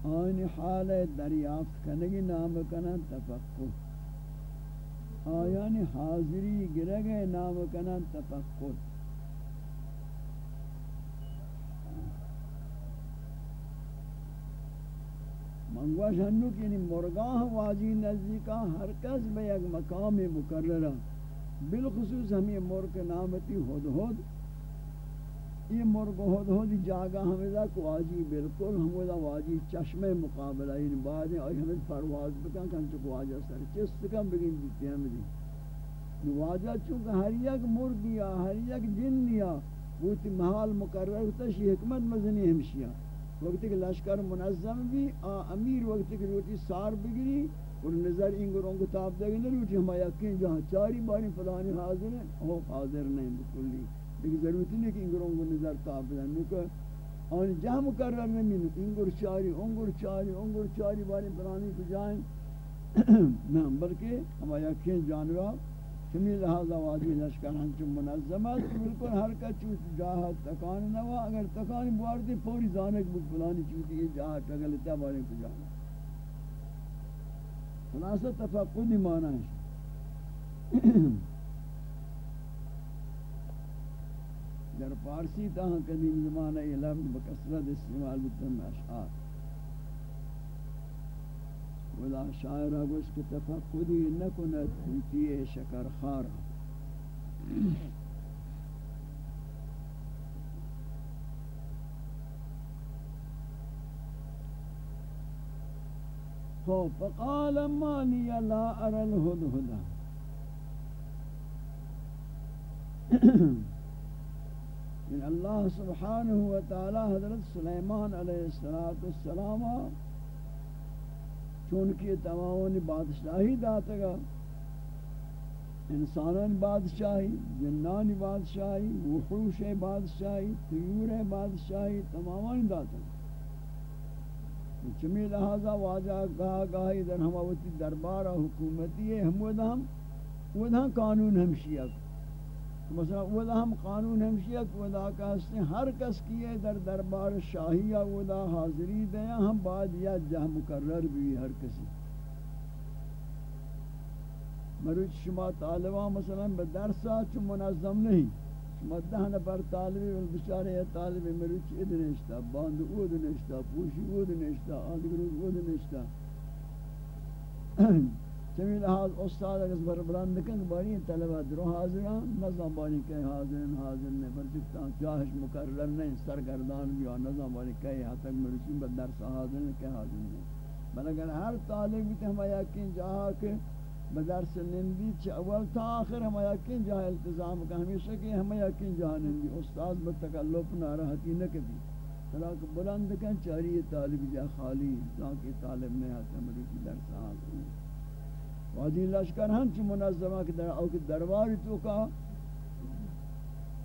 آن حال دریافت کنگی نام کنن تفقد. آیان حاضری گرگ نام کنن تفقد منگوش ہنو کہ یعنی مرگاہ واجی نزدیکا ہر کس بے ایک مقام مقررہ بالخصوص ہمیں مرک نامتی ہد ہد یہ مرگ ہود ہود جاگا ہمیدہ کو آجی بالکل ہمیدہ واجی چشم مقابلہ این یعنی بعد آئی ہمیں پرواز بکن کن چکو آجا سر چست کم بگین دیتی ہم دی۔ نواجہ چونکہ ہر یک مرگ یا، ہر یک جن یا وہ تی محال مقرر ہوتا شی حکمت مزنی ہمشیاں وقت کہ لشکر منظم بھی، آ امیر وقت کہ روٹی سار بگری، اور نظر انگروں کو تاب دے گی نہ روٹی ہم یقین جہاں چاری باری فلانی حاضر ہیں وہ حاضر نہیں بکلی۔ لیکن ضرورت نہیں کہ انگروں کو نظر تاب دیں کہ آن جہاں مقرر نہیں انگر چاری انگر چاری انگر چاری باری پرانی کو جائیں نہ بلکہ ہم یقین جانوا چمی لہذا واجی لشکر ہنچ منظمت بالکل ہر کا چوت جاہا تکان نوا. اگر تکان بواردی پوری زانک بود پلانی چوتی یہ جاہا تگلتا باری کو جانا خلاصہ تفقدی معنی ہے در پارسی تاہاں قدیم زمانہ یہ لفظ بکسرت استعمال بتن اشعار۔ ولا شاعر گوش کہ تفقدی نکند تیتی شکر خارا فقال ما لي لا أرى الهدهد من اللہ سبحانہ و تعالی حضرت سلیمان علیہ السلام چونکہ تمام بادشاہی داتا گا انسانان بادشاہی، جنان بادشاہی، وحوش بادشاہی، طیور بادشاہی تمامان داتا گا چمی لہذا واجہ گاہ گاہی در ہماوتی دربارہ حکومتی ہے ہم ودہاں قانون ہمشیہ کو مثلا ودا ہم قانون ہمشیت ودا کا ہستے ہر کس کیے در دربار شاہی یا ودا حاضری دیا ہم بعد یا جہ مقرر بھی ہر کسی۔ مروچ شما طالبہ مثلا بدرسا چو منظم نہیں، شما دہ نفر طالبی بچارے یا طالبی مروچ اد نشتا باند اود نشتا پوشی اود نشتا آدگر اود نشتا چمی لحاظ استاد اگر بر بلند کن باری طلبہ درو حاضران ہاں، نظام باری کئی حاضرین حاضر نے پر چکتا جاہش مکرر نہیں، سرگردان بھی ہاں، نظام باری کئی حد ہاں، تک مرسیم بر درس حاضر نہیں کئی حاضر نہیں۔ بل اگر ہر طالب بھی ہم یقین جہاں کہ بدرس نندی چھ اول تا آخر ہم یقین جہاں التزام کا، ہمیشہ کہ ہم یقین جہاں نندی۔ استاد بتکلف ناراحتی نہ کبھی۔ طلاق بلند کن، چاری طالب جا خالی تاکہ طالب میں آتا مرسی درس حاضر وادی لشکر ہنچ منظمہ کے در او کے دربار تو کا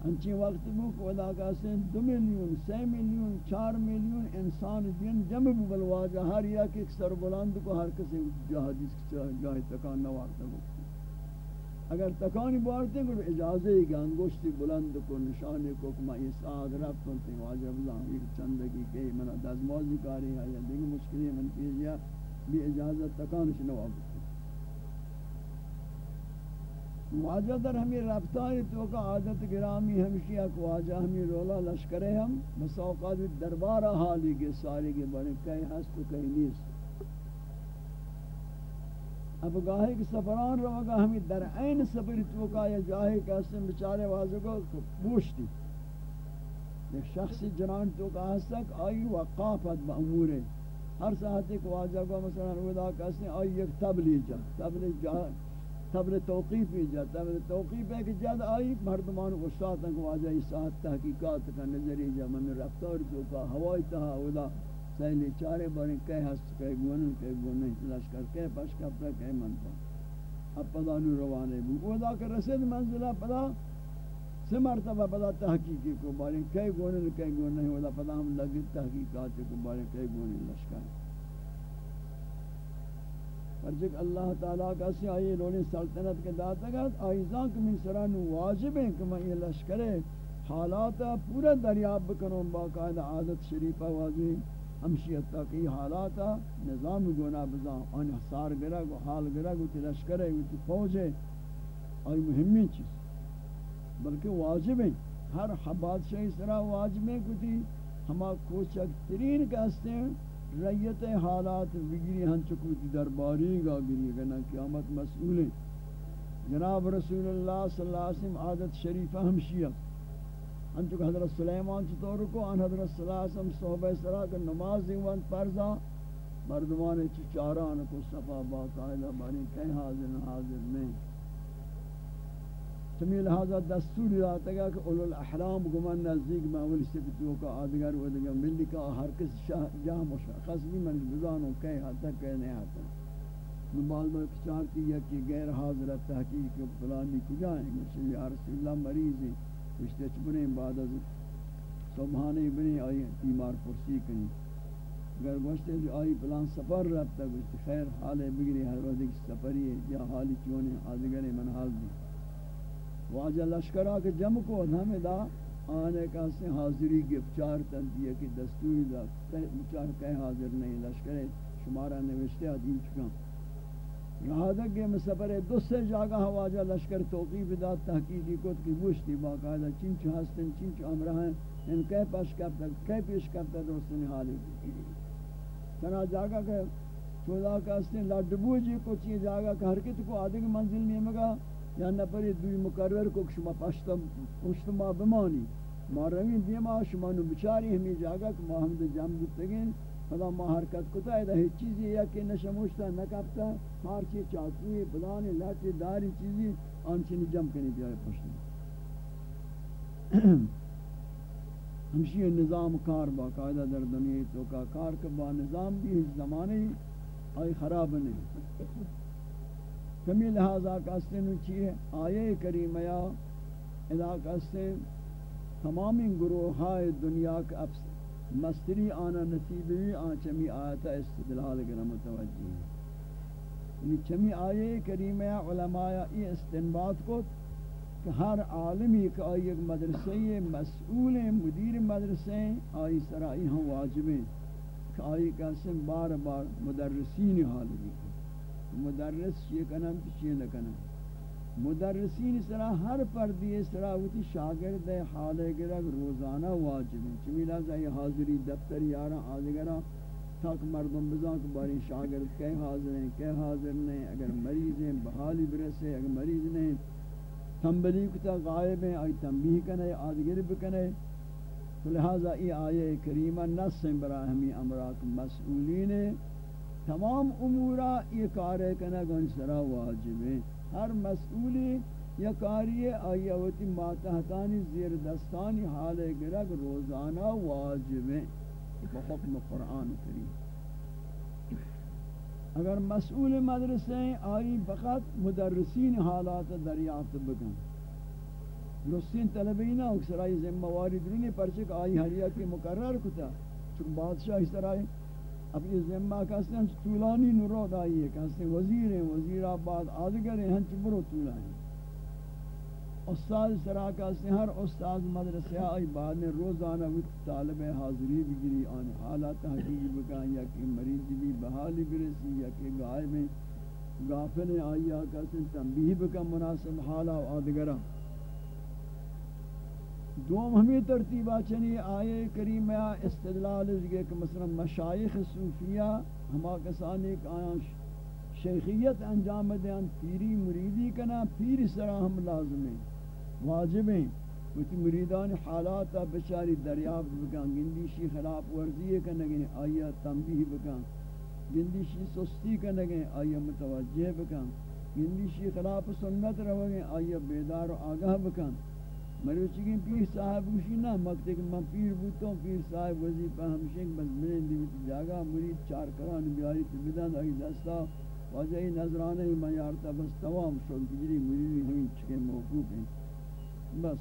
ہنچی وقت بو کو ادا کا سے دو ملیون سی ملیون چار ملیون انسان دین جمع بو بلواجہ ہر یا کہ سر بلند کو ہر کسی جہادی جاہی تکان نوارتا بو اگر تکانی بارتے ہیں اجازے ہی کہ انگوشتی بلند کو نشانے کو کما یہ ساتھ رب کرتے ہیں واجب اللہ ایک چندگی کہ منا دزمازی کاری ہے یا دیکھ مشکلی من پیجیا بھی اجازت تکانش نواب واجہ در ہمیں رفتار تو کا عادت گرامی ہمشی اک واجہ ہمیں رولا لشکرے ہم مساوقات دربار حالی کے ساری کے بڑے کئی ہست و کئی نیست۔ اب گاہے کے سفران رو گا، ہمیں در عین سفر تو کا یا جاہے کہ اسم بچارے واجہ کو پوشتی۔ ایک شخصی جنان تو کا ہستک آئی وقافت با امورے۔ ہر ساعت ایک واجہ کو مثلا ودا کسی آئی ایک تبلیج جا تبلیج جا۔ صبر توقیف ہی جاتا ہے۔ توقیف ہے کہ جد آئی، مردمان استاد تک واجہ ساتھ تحقیقات کا نظری جا من رفتار جو کا ہوائی تہا، اولا سہلی چارے بارے کہہ ہست کہہ گونن کہہ گونن لشکر کہہ پش کپڑا کہہ منتا اب پدا نو روانے بھی اولا کہ رسید منزلہ پدا سے مرتبہ پدا تحقیقی کو بارے کہہ گونن کہہ گونن، اولا، پدا ہم لگی تحقیقات کو بارے کہہ گونن، لشکر۔ پرچک اللہ تعالیٰ کا سی آئی لولی سلطنت کے داتا گا آئیزان کہ منسران واجب ہیں کہ میں یہ لشکرے حالاتا پورا دریاب بکنوں باقاعدہ عادت شریفہ واضح ہمشیت تک یہ حالاتا نظام گونا بزان آن حسار گرہ گو، حال گرہ گو، تی لشکرے گو، تی فوج ہے۔ آئی مہمی چیز۔ بلکہ واجب ہیں۔ ہر بادشاہ اس طرح واجب ہیں کہ ہما کوچک ترین کہستے ہیں۔ ریت حالات بگری ہن چکوتی درباری گا گری گنا قیامت مسئول ہے جناب رسول اللہ صلی اللہ علیہ وسلم عادت شریفہ ہمشیہ۔ ہن چکو حضرت سلیمان چطور کو ان حضرت صلی اللہ علیہ وسلم صحبہ سرا کہ نماز دیوان پرزا۔ مردمان چچاران کو صفا باقاعدہ بانی کہیں حاضر حاضر نہیں۔ چمی لہذا دستور داتا گا کہ اولو الاحرام گمان نزدیک معمولی سبتو کا آدگر و دگر ملی کا ہر کس جہاں مشخص بھی من بزانو کئی حتا کئی نہیں حتا نبال میں چاہتی ہے کہ غیر حاضرت تحقیق پلانی فلانی کجائیں گے یا رسول اللہ مریض ہیں کچھ بنے بعد از سبحانی بنے آئی بیمار پرسی کنی اگر گوشتے جو آئی پلان سفر رہتا گوشتے خیر حال بگری، ہر وقت سفری ہے یا حالی چونے آدگر من حال دی واجہ لشکرہ کے جمع کو ہمیں دا آنے کا سے حاضری کے چار تنتیہ کی دستوری دا چار کہیں حاضر نہیں لشکرے شمارہ نوشتے عدیم چکا رہادک کے مسفر دو سے جاگہ واجہ لشکر توقیف دا تحقیقی کت کی بوشتی باقاعدہ چنچ ہستن چنچ امرہ ہیں، ان کہہ پاش کب تک کہہ پیش کب تک درستنی حالی چنا جاگہ کہ چودا کا ہستن لڈبو جی کو چیز جاگہ کہ حرکت کو آدھے منزل نہیں مگا یا نفری دوی مقرر کو شما پشتا پشتا بمانی ما روین دیما شما نو بچاری ہمیں جاگا کہ ما ہم دے جمع بتگین فلا ما حرکت کتا ہے ہیچ چیزی یا کہ نشموشتا نکبتا ہر چیز چاکوی بلانی لاتی داری چیزی آنچینی جمع کنی بیائے پشتا ہمشی نظام کار باقاعدہ در دنیا تو کا کار کا با نظام بھی اس زمانے آئی خراب نہیں کمی لہذا کہتے ہیں چیئے آیے کریمیا ادا کہتے ہیں تمامی گروہائے دنیا کا مستری آنا نصیبی آن چمی آیتا استدلال کرنا متوجہ ہے یعنی چمی آیے کریمیا علماء ای استنباد کو کہ ہر عالمی کا آئی ایک مدرسے مسئول مدیر مدرسے آئی سرائی ہم واجبیں کہ آئی کہتے ہیں بار بار مدرسین حال بھی مدرس یہ کنم چیئے نہ کنم. مدرسین اس طرح ہر پردی اس طرح ہوتی شاگرد حال گرگ روزانہ واجب ہیں چمی لازا یہ حاضری دفتر یارا آدھگرہ تاک مردم بزان کو باری شاگرد کہ حاضر ہیں، کہ حاضر نہیں۔ اگر مریض ہیں، بحالی برسے، اگر مریض نہیں۔ تنبلی کتا غائب ہیں، آئی تنبیہ کنے، آدگر بکنے۔ تو لہذا ای آیے کریمہ نس ہیں، برا ہمی امراک مسئولین تمام امورا یہ کارے کنے گن سرا واجب ہیں ہر مسئولی یا کاری آیا ہوتی ماتحتانی زیر دستانی حال گرگ روزانہ واجب ہیں بحکم قرآن کریم۔ اگر مسئول مدرسے ہیں، آئی فقط مدرسین حالات دریافت بکن۔ درستین طلبینا اکسرائی ذمہ واری درونی پرچک آئی حریہ کی مقرر کتا۔ چون بادشاہ اس طرح اب یہ ذمہ کہتے ہیں طولانی نرود آئی ہے، کہتے ہیں وزیر ہیں، وزیر آباد آدگر ہیں، ہنچ برو طولانی۔ استاد سرا کہتے ہیں، ہر استاد مدرسہ آئی بعد میں روزانہ وقت طالب حاضری بگری، آن حالات حقیقی بکان یا کہ مریض بھی بحالی برسی، یا کہ گائے میں غافل آئی آکا سن تنبیہ بکن مناسب حالا و آدگرہ دوم ہمیں ترتیبہ چنی آئے کریمہ استدلال ہے کہ مثلا مشایخ صوفیہ ہما کسانی کہ آیاں شیخیت انجام دیں، پیری مریدی کنا، پیر سرا ہم لازم ہیں، واجب ہیں۔ وتی مریدان حالات بچاری دریافت بکن، گندی شی خلاف ورزی کنگیں آیا تنبیہ بکن، گندی شی سستی کنگیں آیا متوجہ بکن، گندی شی خلاف سنت روگیں آیا بیدار و آگاہ بکن۔ مروچی کی پیر صاحب گوشی نہ مکتے کہ میں پیر بوتا ہوں پیر صاحب وظیفہ ہمشہ بس میں دیوتی جاگا، مرید چار کران بیاری تو بدن، آئی دستا واجہی نظرانے ہی میں یارتا بس تمام شد کجری مریدی ہمیں چکے موقوف ہیں۔ بس،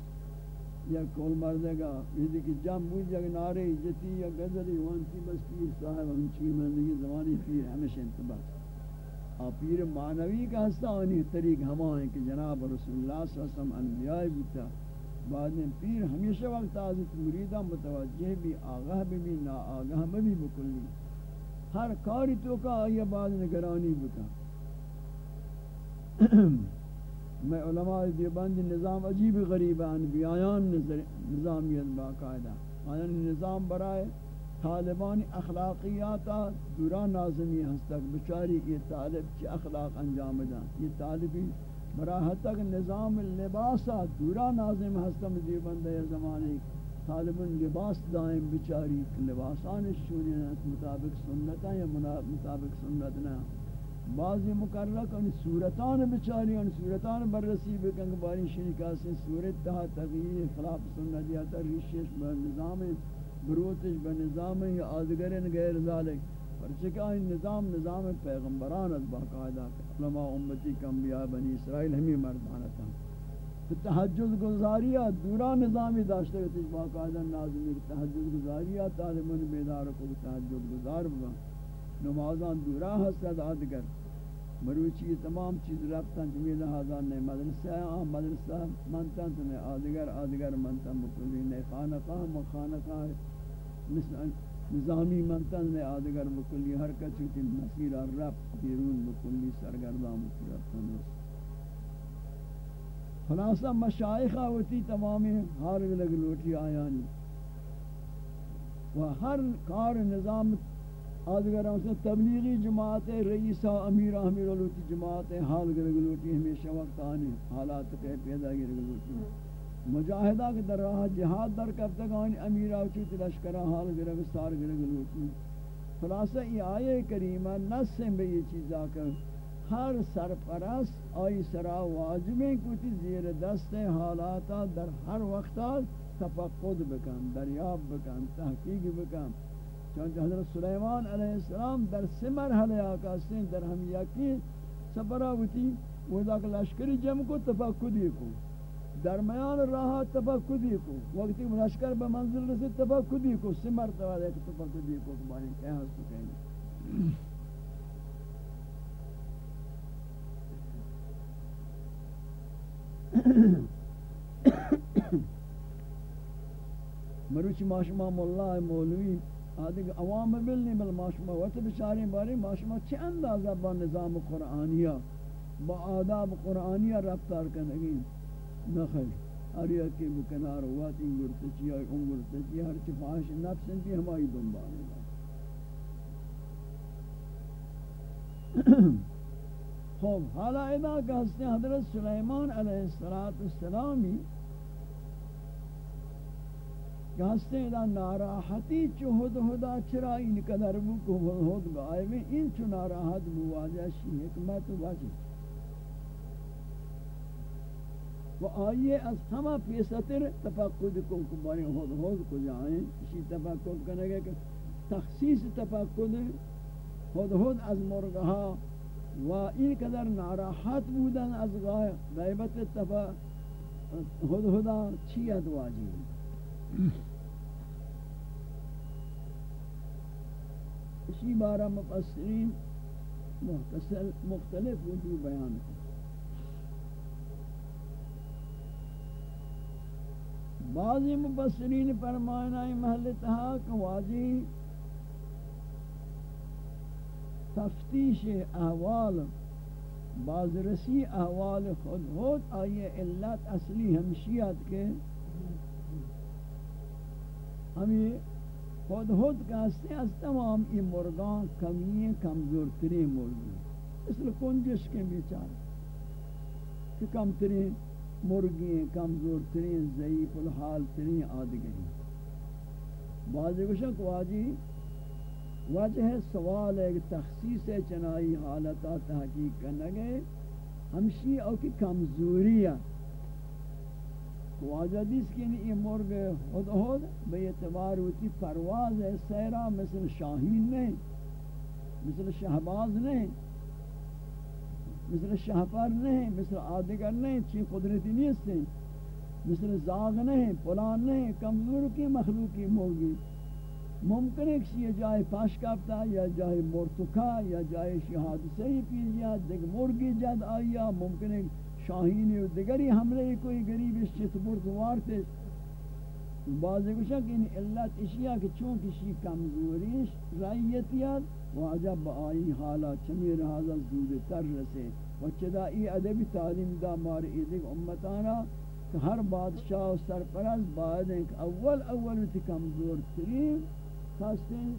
یا کول مردے گا، یہ دیکھ جام بود جگ نارے جتی یا گزری وانتی بس پیر صاحب ہم چکی مندگی زمانی پیر ہمیشہ انتباس آپ پیر معنوی کا ہستا، آنی طریق ہما ہیں کہ جناب رسول اللہ صلی اللہ علیہ وسلم انبیاء بیتا بعد میں پیر ہمیشہ وقت حضرت مریدہ متوجہ بھی آگاہ بھی بھی نا آگاہ میں بھی بکلی ہر کاری تو کا آیا بعد نگرانی بکا۔ میں علماء دیوبند نظام عجیب غریب انبیایان نظامیت باقاعدہ آیان نظام برائے طالبان اخلاقیات دورا نازمی ہستک، بچاری یہ طالب چی اخلاق انجام دان یہ طالبی براہ تک نظام لباسا دورا نازم ہستم دیوبند زمانے طالب لباس دائم بچاری لباسان شونیت مطابق سنتا یا مطابق سنتنا بعضی مقرر کن صورتان بچاری ان صورتان بررسی بکن باری شنکا سے صورت تہا تغییر خلاف سنت یا تریشش بنظام بروتش بنظام یا آدگرن غیر ذالک۔ پرچہ این نظام نظام پیغمبران از باقاعدہ، علماء امتی کا انبیاء بنی اسرائیل، ہمیں مردانہ تھا تحجد گزاریہ دورا نظامی داشتے ہوتے ہیں باقاعدہ نازمی تحجد گزاریہ، طالبان بیدار کو تحجد گزار بگا نمازان دورا حسد آدگر۔ مروچی تمام چیز رفتن جمیل حضان نے مدرسہ آم مدرسہ منتن تنے آدگر آدگر منتن بکلی نے خانقاہ، مخانقاہ مثل نظامی منتن میں آدگر بکلی حرکت چوتی مسیر رب بیرون بکلی، سرگردان بکلی خلاصہ مشایخہ ہوتی تمامی ہر لگ لوٹی آیانی و ہر کار نظام آدگروں سے تبلیغی جماعت رئیسہ امیر امیر لوٹی جماعت حال گرگ لوٹی، ہمیشہ وقت آنے، حالات پہ پیدا گرگ لوٹی۔ مجاہدہ کے در راہ جہاد در کب تک آنی امیرہ چوت لشکرہ حال گرگ، سار گرگ لوٹی خلاصہ یہ آیے کریمہ نس سے بے یہ چیزا کر ہر سرپرست آئی سرا واجبیں کتی زیر دست حالاتا در ہر وقتا تفقد بکن، دریاب بکن، تحقیق بکن۔ چونکہ حضرت سلیمان علیہ السلام در سمر حلی آقا سین در ہم یکی سفرہ ہوتی وہ دا لشکری جمع کو، تفقدی کو۔ درمیان راہ تفقدی کو، وقتی لشکر به منزل رسید تفقدی کو. سی مرتبہ ایک تفقدی کو بانی کیا ہست کہیں مروچی ماشما مولا مولوی آدھے عوام بل نہیں بل ماشما وقت بچاری باری ماشما چه اندازہ با نظام قرآنیہ، با آداب قرآنیہ رفتار کنگی نخل. ہر یک کے بکنار ہوا تین گرتچی ہے ان گرتچی ہر چی فاحش نفس انتی ہمائی دنبال ہے خوب حالا ادا کہتے ہیں حضرت سلیمان علیہ السلامی کہتے ہیں ادا ناراحتی چو ہد ہدا چرا ان قدر بو کو ہد گائے میں، ان چو ناراحت بو واجہ شی، حکمت واجہ۔ و آئیے از ہمہ پیستر تفقد کو کباری ہد ہد کو جائیں اسی تفقد کرنے گے کہ تخصیص تفقد ہد ہد از مرگہا و این قدر ناراحت بودن از غیبت تفا هدهدا چیت واجی؟ اسی بارہ مفسرین مختلف وجوہ بیان کرتے بعضی مفسرین فرمائنا محل تحاک واجی تفتیش احوال بازرسی احوال خود خود آئیے علت اصلی ہمشیت کے ہمیں خود خود کہتے ہیں، از تمام یہ مرگان کمی کمزور ترین مرگی اس لیے کنجش کے بیچار کہ کم ترین مرگی کمزور ترین، ضعیف الحال ترین آدگری۔ بعضی کشک واجی وجہ سوال ایک تخصیص چنائی حالتا تحقیق کرنے گئے، ہمشی او کی کمزوری ہے۔ واجہ دیس کی یہ مرگ خود خود بے اعتبار ہوتی پرواز ہے، سیرہ مثل شاہین نہیں، مثل شہباز نہیں۔ مثل شہپر نہیں، مثل آدگر نہیں چی قدرتی نہیں مثل زاغ نہیں، پلان نہیں، کمزور کی مخلوقی مرگی ممکن ہے کہ یہ جائے پاش یا جائے مرتکا، یا جائے شہاد صحیح پیجیا دیکھ مرگی جد آیا۔ ممکن ہے شاہین و دیگری حملے، کوئی غریب اس چت مرتوار بعضی کچھ کہ ان علت اشیاء کہ چون کسی کمزوری رائیتیات واجب آئی حالا چمی رہازہ زود تر رسے و چدا ای ادبی تعلیم دا مار ایدک امتانا کہ ہر بادشاہ و سرپرست بعد ایک اول اول تی کمزور ترین خاصیں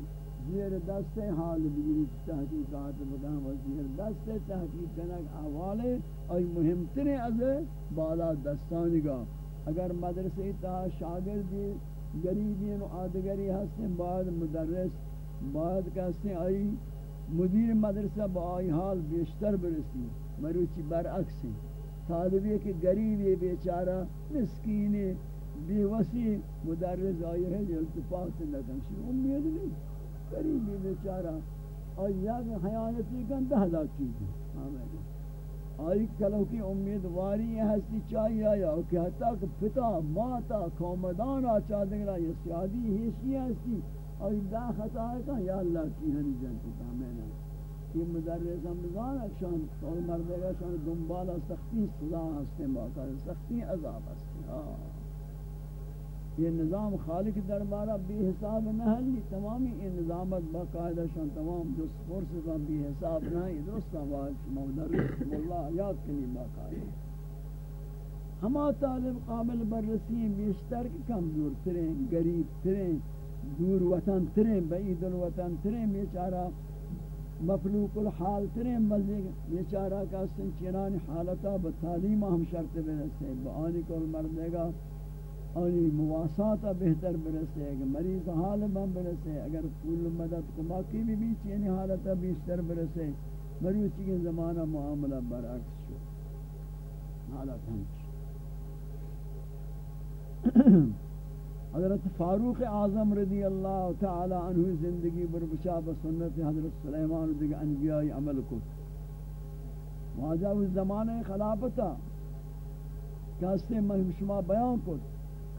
زیر دست حال بگیری تحقیقات بدام و زیر دست تحقیق کنک احوال ای مهمتر از بالا دستانگا اگر مدرسه تا شاگردی گریبین و آدگری هستن بعد مدرس، بعد کہتے آئی مدیر مدرسہ با آئی حال بیشتر برسی، مروچی برعکس ہیں۔ طالبی کہ گریبی بیچارہ مسکینی بی وسی مدرس آئی ہے جو التفاق لکن امید نہیں قریبی بیچارہ، آئی یاد حیانتی کن دہ لاکھ آمین۔ آئی کلو کی امیدواری ہستی چاہیے آیا کہ حتی کہ پتا، ماتا، قومدان آچا دنگلا یہ سیادی حیثی ہستی۔ آئی دا خطا ہے کہ یا اللہ کی ہنی جنتی آمین یہ مدرس ہم بزان اکشان اور مردگا شان دنبال سختی صدا ہستے، باقا سختی عذاب ہستے۔ آہ یہ نظام خالق دربارہ بے حساب نہ ہے تمامی یہ نظامت باقاعدہ شان تمام جو فورس کا بے حساب نہ ہے درست آواز مودر اللہ یاد کنی باقاعدہ ہما طالب قابل بررسی بیشتر کی کمزور تریں غریب تریں دور وطن تریں بعید الوطن تریں بیچارہ مفلوق الحال تریں مزید بیچارہ کا سنچینان حالتا، بتعلیم ہم شرط برسے بآنی کو مردے گا۔ آنی مواسات بہتر برسے، اگر مریض حال بم برسے، اگر پول مدد کماکی بھی بھی چینی حالتا بیشتر برسے، مریض چیئے زمانہ معاملہ برعکس شو حالت ہمچ حضرت فاروق اعظم رضی اللہ تعالی عنہ زندگی بر بشاب سنت حضرت سلیمان دیگر انبیاء عمل کو. واجہ اس زمانہ خلافتا کہستے میں شما بیان کو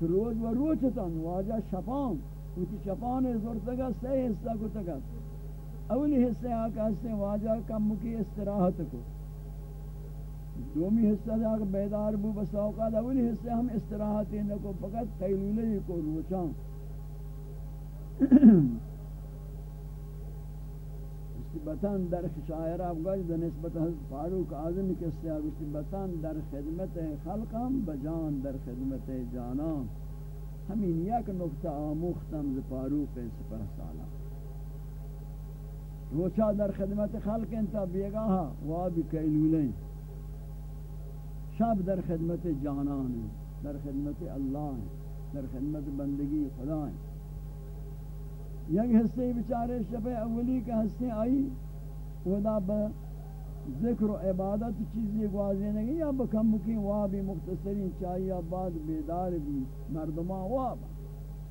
روز و روز تن واجہ شفان. کچھ شفان زورتگا سے حصہ کو تگا. اولی حصہ آکا سے واجہ کم کی استراحت کو. دومی حصہ دا کہ بیدار بو بس اوقات اولی حصہ ہم استراحت نہ کو فقط قیلولے کو روچاں نسبتاً در شاعر افغاز نسبت حضرت فاروق اعظم کے سیاگ نسبتاً در خدمت خلقم بجان در خدمت جانان. ہمین یک نقطہ آموختم ز فاروق سپہ سالہ روچا در خدمت خلق انتا بیگاہا وابی کیلولیں شب در خدمت جانان، در خدمت اللہ در خدمت بندگی خدا ہیں یک حصے بچارے شب اولی کا حصے آئی ودا با ذکر و عبادت چیزی گوازی نہیں، یا بکم مکی وابی مختصرین چاہیے بعد بیدار بھی مردمان وابا۔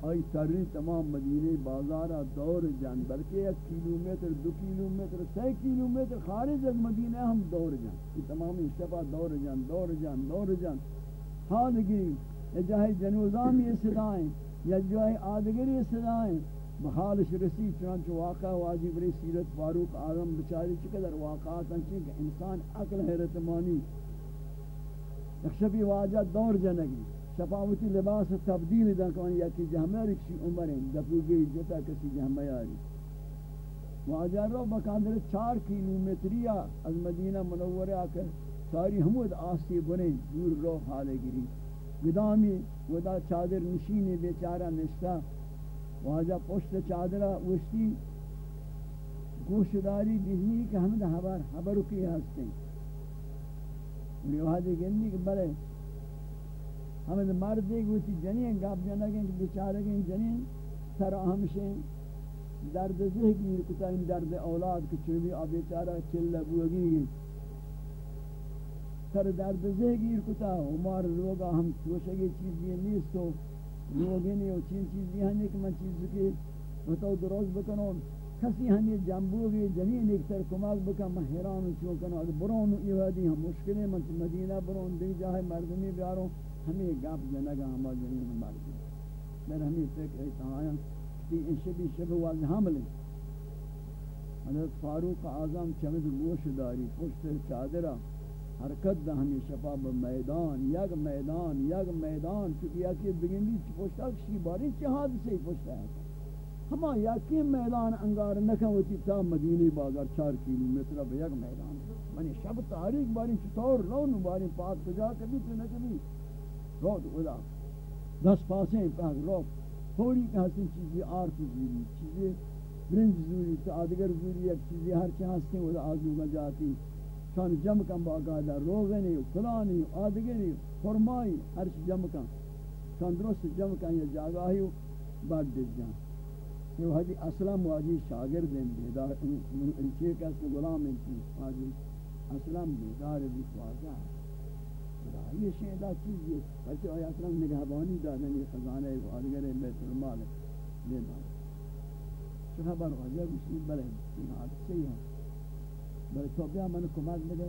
آئی ترین تمام مدینہ بازارہ دور جان، بلکہ ایک کیلومیٹر دو کیلومیٹر سی کیلومیٹر خارج از مدینہ ہم دور جان۔ یہ تمام شفا دور جان دور جان دور جان۔ حال گری جاہی جنوزامی صدائیں، یا جاہی آدگری صدائیں بحالش رسی، چنانچہ واقع واجب رسی سیرت فاروق آدم بچاری چقدر واقعات ہیں کہ انسان عقل حیرت مانی۔ ایک شبی واجہ دور جنگی، شفاوتی لباس تبدیل دا کون یکی جہمہ رکشی عمریں دپو گئی جتا کسی جہمہ یاری واجہ رو بکاندر چار کیلومیٹریا از مدینہ منورہ آکر ساری حمود آسی بنے، دور رو حالے گری۔ گدامی، ودا چادر نشین بیچارہ نشتا واجہ پشت چادرہ وشتی، گوشداری دیزنی کہ ہم دا حبر حبرو کی ہستے ہیں لہذا گندی کہ بلے، ہمیں مرد دیکھ ہوتی جنین گاب جنگیں کہ بیچارے گئیں جنین، سر ہمشیں درد ذہ گیر کتا ان درد اولاد کے چوبی آ بیچارہ چل لبوگی گئی سر درد ذہ گیر کتا ہمار لوگا ہم سوچگی چیز یہ نیست تو لوگی نہیں ہو چین چیز یہ ہنے کہ من چیز کی بتاؤ دروز بکنون کسی ہمی جنبو بھی جنین ایک تر کمال بکا میں حیران چونکن اگر برون ایوادی ہم مشکلیں من مدینہ برون دی جاہے مردمی بیاروں، ہمیں گاپ جنگا ہما جنین مردمی میں ہمیں فکر ایسا آیا کہ ان شبی شب واضح حملیں حضرت فاروق اعظم چمد گوش داری، پشت چادرہ حرکت دا ہمیں شفا میدان، یک میدان یک میدان، چونکہ یکی بگنی پشتا کشی باری چی حادثے پشتا ہے ہما یکی میدان انگار نکن ہوتی تا مدینی بازار چار کیلومیٹر اب یک میدان. منی شب تاریخ باری چطور رو نو باری پاک کجا کبھی تو نکبھی رو دو ادا دس پاسیں پاک رو تھوڑی کہ حسن چیزی آرت زوری، چیزی برنج زوری، تا آدگر زوری ایک چیزی ہر چی ہستے ہیں آزو جاتی. شان جمع کن باقاعدہ روغنی کلانی آدگری فرمائی، ہر چی جمع کن۔ شان درست جمع کن یا جاگاہی بڑھ دیت جان۔ یہ حدی اسلام واجی شاگرد ہیں بیدار انچے کا اس غلام ہیں واجی اسلام بیدار بھی خواجہ یہ شیدہ چیز ہے بلکہ آیا اسلام نگہبانی دادن یہ خزانہ وادگر بیت المال لے دار چو خبر خواجہ بسی بلے یہ حادثے ہیں بلے تو بیا من کمک لگے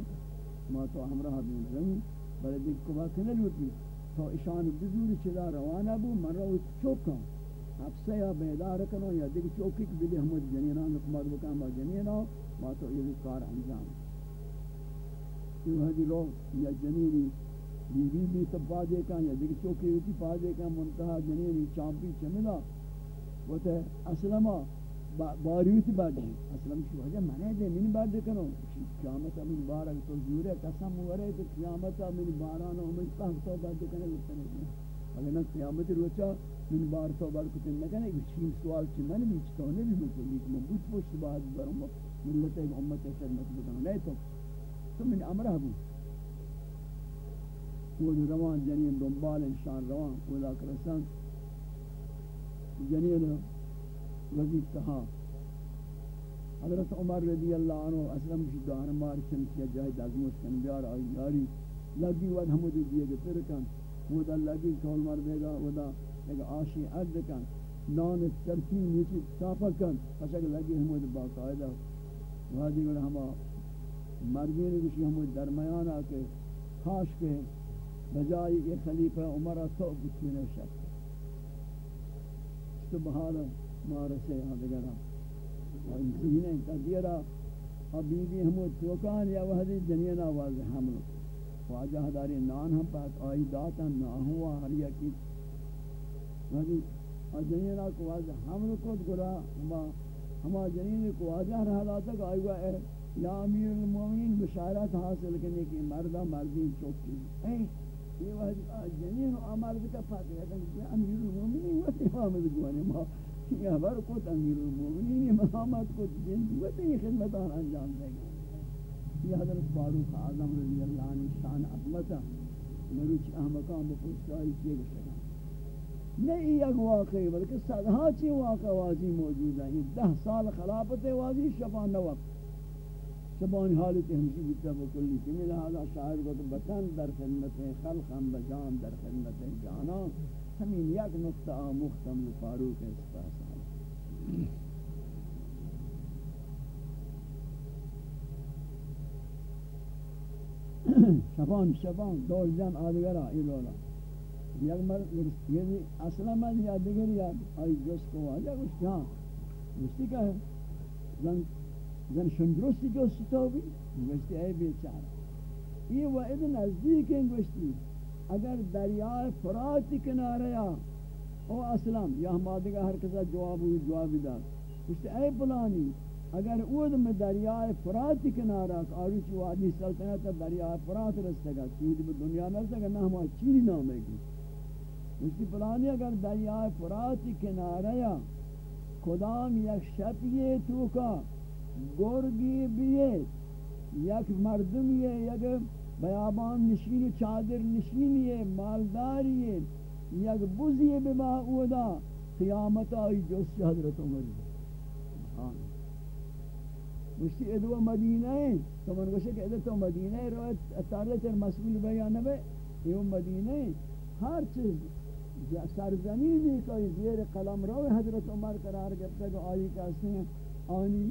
ما تو ہمراہ بین رہی بلے دیکھ کمک نہ لوٹی تو اشان بزوری چلا روانہ بو من رو چوکا حفصہ یا بیدار کنو یا دیکھ چوکی کہ بلی حمود جنینان حکمت بکن با جنینان ما تو یہ کار انجام. یہ حدی رو یا جنینی بی بی بی سب پاجے کن یا دیکھ چوکی ہوتی پاجے کن منتحہ جنینی چامپی چملا وہ تے اسلمہ باریوت بعد اسلم شو وجہ منے دے من بعد کنو قیامت من بارک تو جورے قسم ورے کہ قیامت من باران و من پاک تو بعد کنو لتنے اگر نہ قیامت روچا من بار تو بار کو نہ کنے چین سوال چ من بھی تو نے بھی کو لیک میں بوت پوش بعد برم. ملت امت خدمت بدن نہیں تو. تو من امر ابو وہ روان جنین دنبال انشان روان. ولا کرسان جنین وزیر تہا حضرت عمر رضی اللہ عنہ اسلم کی دار مار چن کیا جائے دازموس کن بیار آئی یاری۔ لگی ود حمود دیئے گے پھر کن۔ وہ لگی کول مر دے گا وہ دا ایک آشی عد کن۔ نان ترتیب نیچی صافہ کن۔ پسک لگی حمود باقاعدہ۔ وادی گوڑا ہما مردین کشی حمود درمیان آکے خاش کے بجائی کہ خلیفہ عمرہ تو بچینے شک۔ سبحان مارسے آدگرہ ہاں اور انسینے تدیرہ حبیبی حمود توکان یا وحدی جنینا واضح حمل۔ واجہ داری نان ہم پاک، آئی داتا نہ ہوا ہر یکی۔ وحدی جنینا کو واضح حمل کود گرا، ہما ہما جنین کو واجہ رہا داتا کہ آئی ہوا اے یا امیر المومنین بشارت حاصل کرنے کی مردہ مردین چوکی۔ اے، یہ وحدی جنین و آمار بکا پاک ہے کہ امیر المومنین و امام دگوانے ما یہ بر کو امیر المومنین یعنی امامت کو جن دیوت یہ خدمتان انجام دے گا. یہ حضرت فاروق اعظم رضی اللہ عنہ شان عظمت مروچ احمقان بپوشتائی کیے گشنا نہیں یک واقعی بلکہ صدہا چی واقع واضی موجود ہے. یہ دہ سال خلافت واضی شفا نوق شبان حالت ہمشی بیتا بکلی چمی لہذا شاعر کو تو بطن در خدمت خلقم بجان در خدمت جانا همین یک نقطه آموختم به فاروق اسفحسان شبان شبان دوزدن آدگرا ایلولا یک مر یعنی اصلا من یاد دیگر یاد آی جس کو آجا کچھ کہاں مجھتی کہا زن زن شندرستی جو ستو بھی مجھتی اے بیچارہ یہ وعد نزدیک ہیں گوشتی. اگر دریائے فراتی کنارے یا او اسلام، یا ہم آدھگا ہر کسا جواب ہوئی جوابی دا گوشتی اے پلانی اگر اود میں دریائے فراتی کنارہ آروی وادی سلطنت دریائے فرات رستگا چیزی بھی دنیا میں رستگا نہ ہمارا چینی نام ہے گی۔ اس کی پلانی اگر دریائے فراتی کنارہ یا کدام یک شپیے تو کا، گرگی بیے یک مردمی ہے، یک بیابان نشین و چادر نشینی ہے مالداری ہے یک بزی ہے بما اودا، قیامت آئی جس حضرت عمر. مشتی ادو مدینہ ہے تو من گوشے کہ ادو تو مدینہ ہے روایت اتارت مسئول بیانہ بے یہ مدینہ ہے ہر چیز سرزمینی کوئی زیر قلم رو حضرت عمر قرار کرتا کہ آئی کہتے ہیں آنی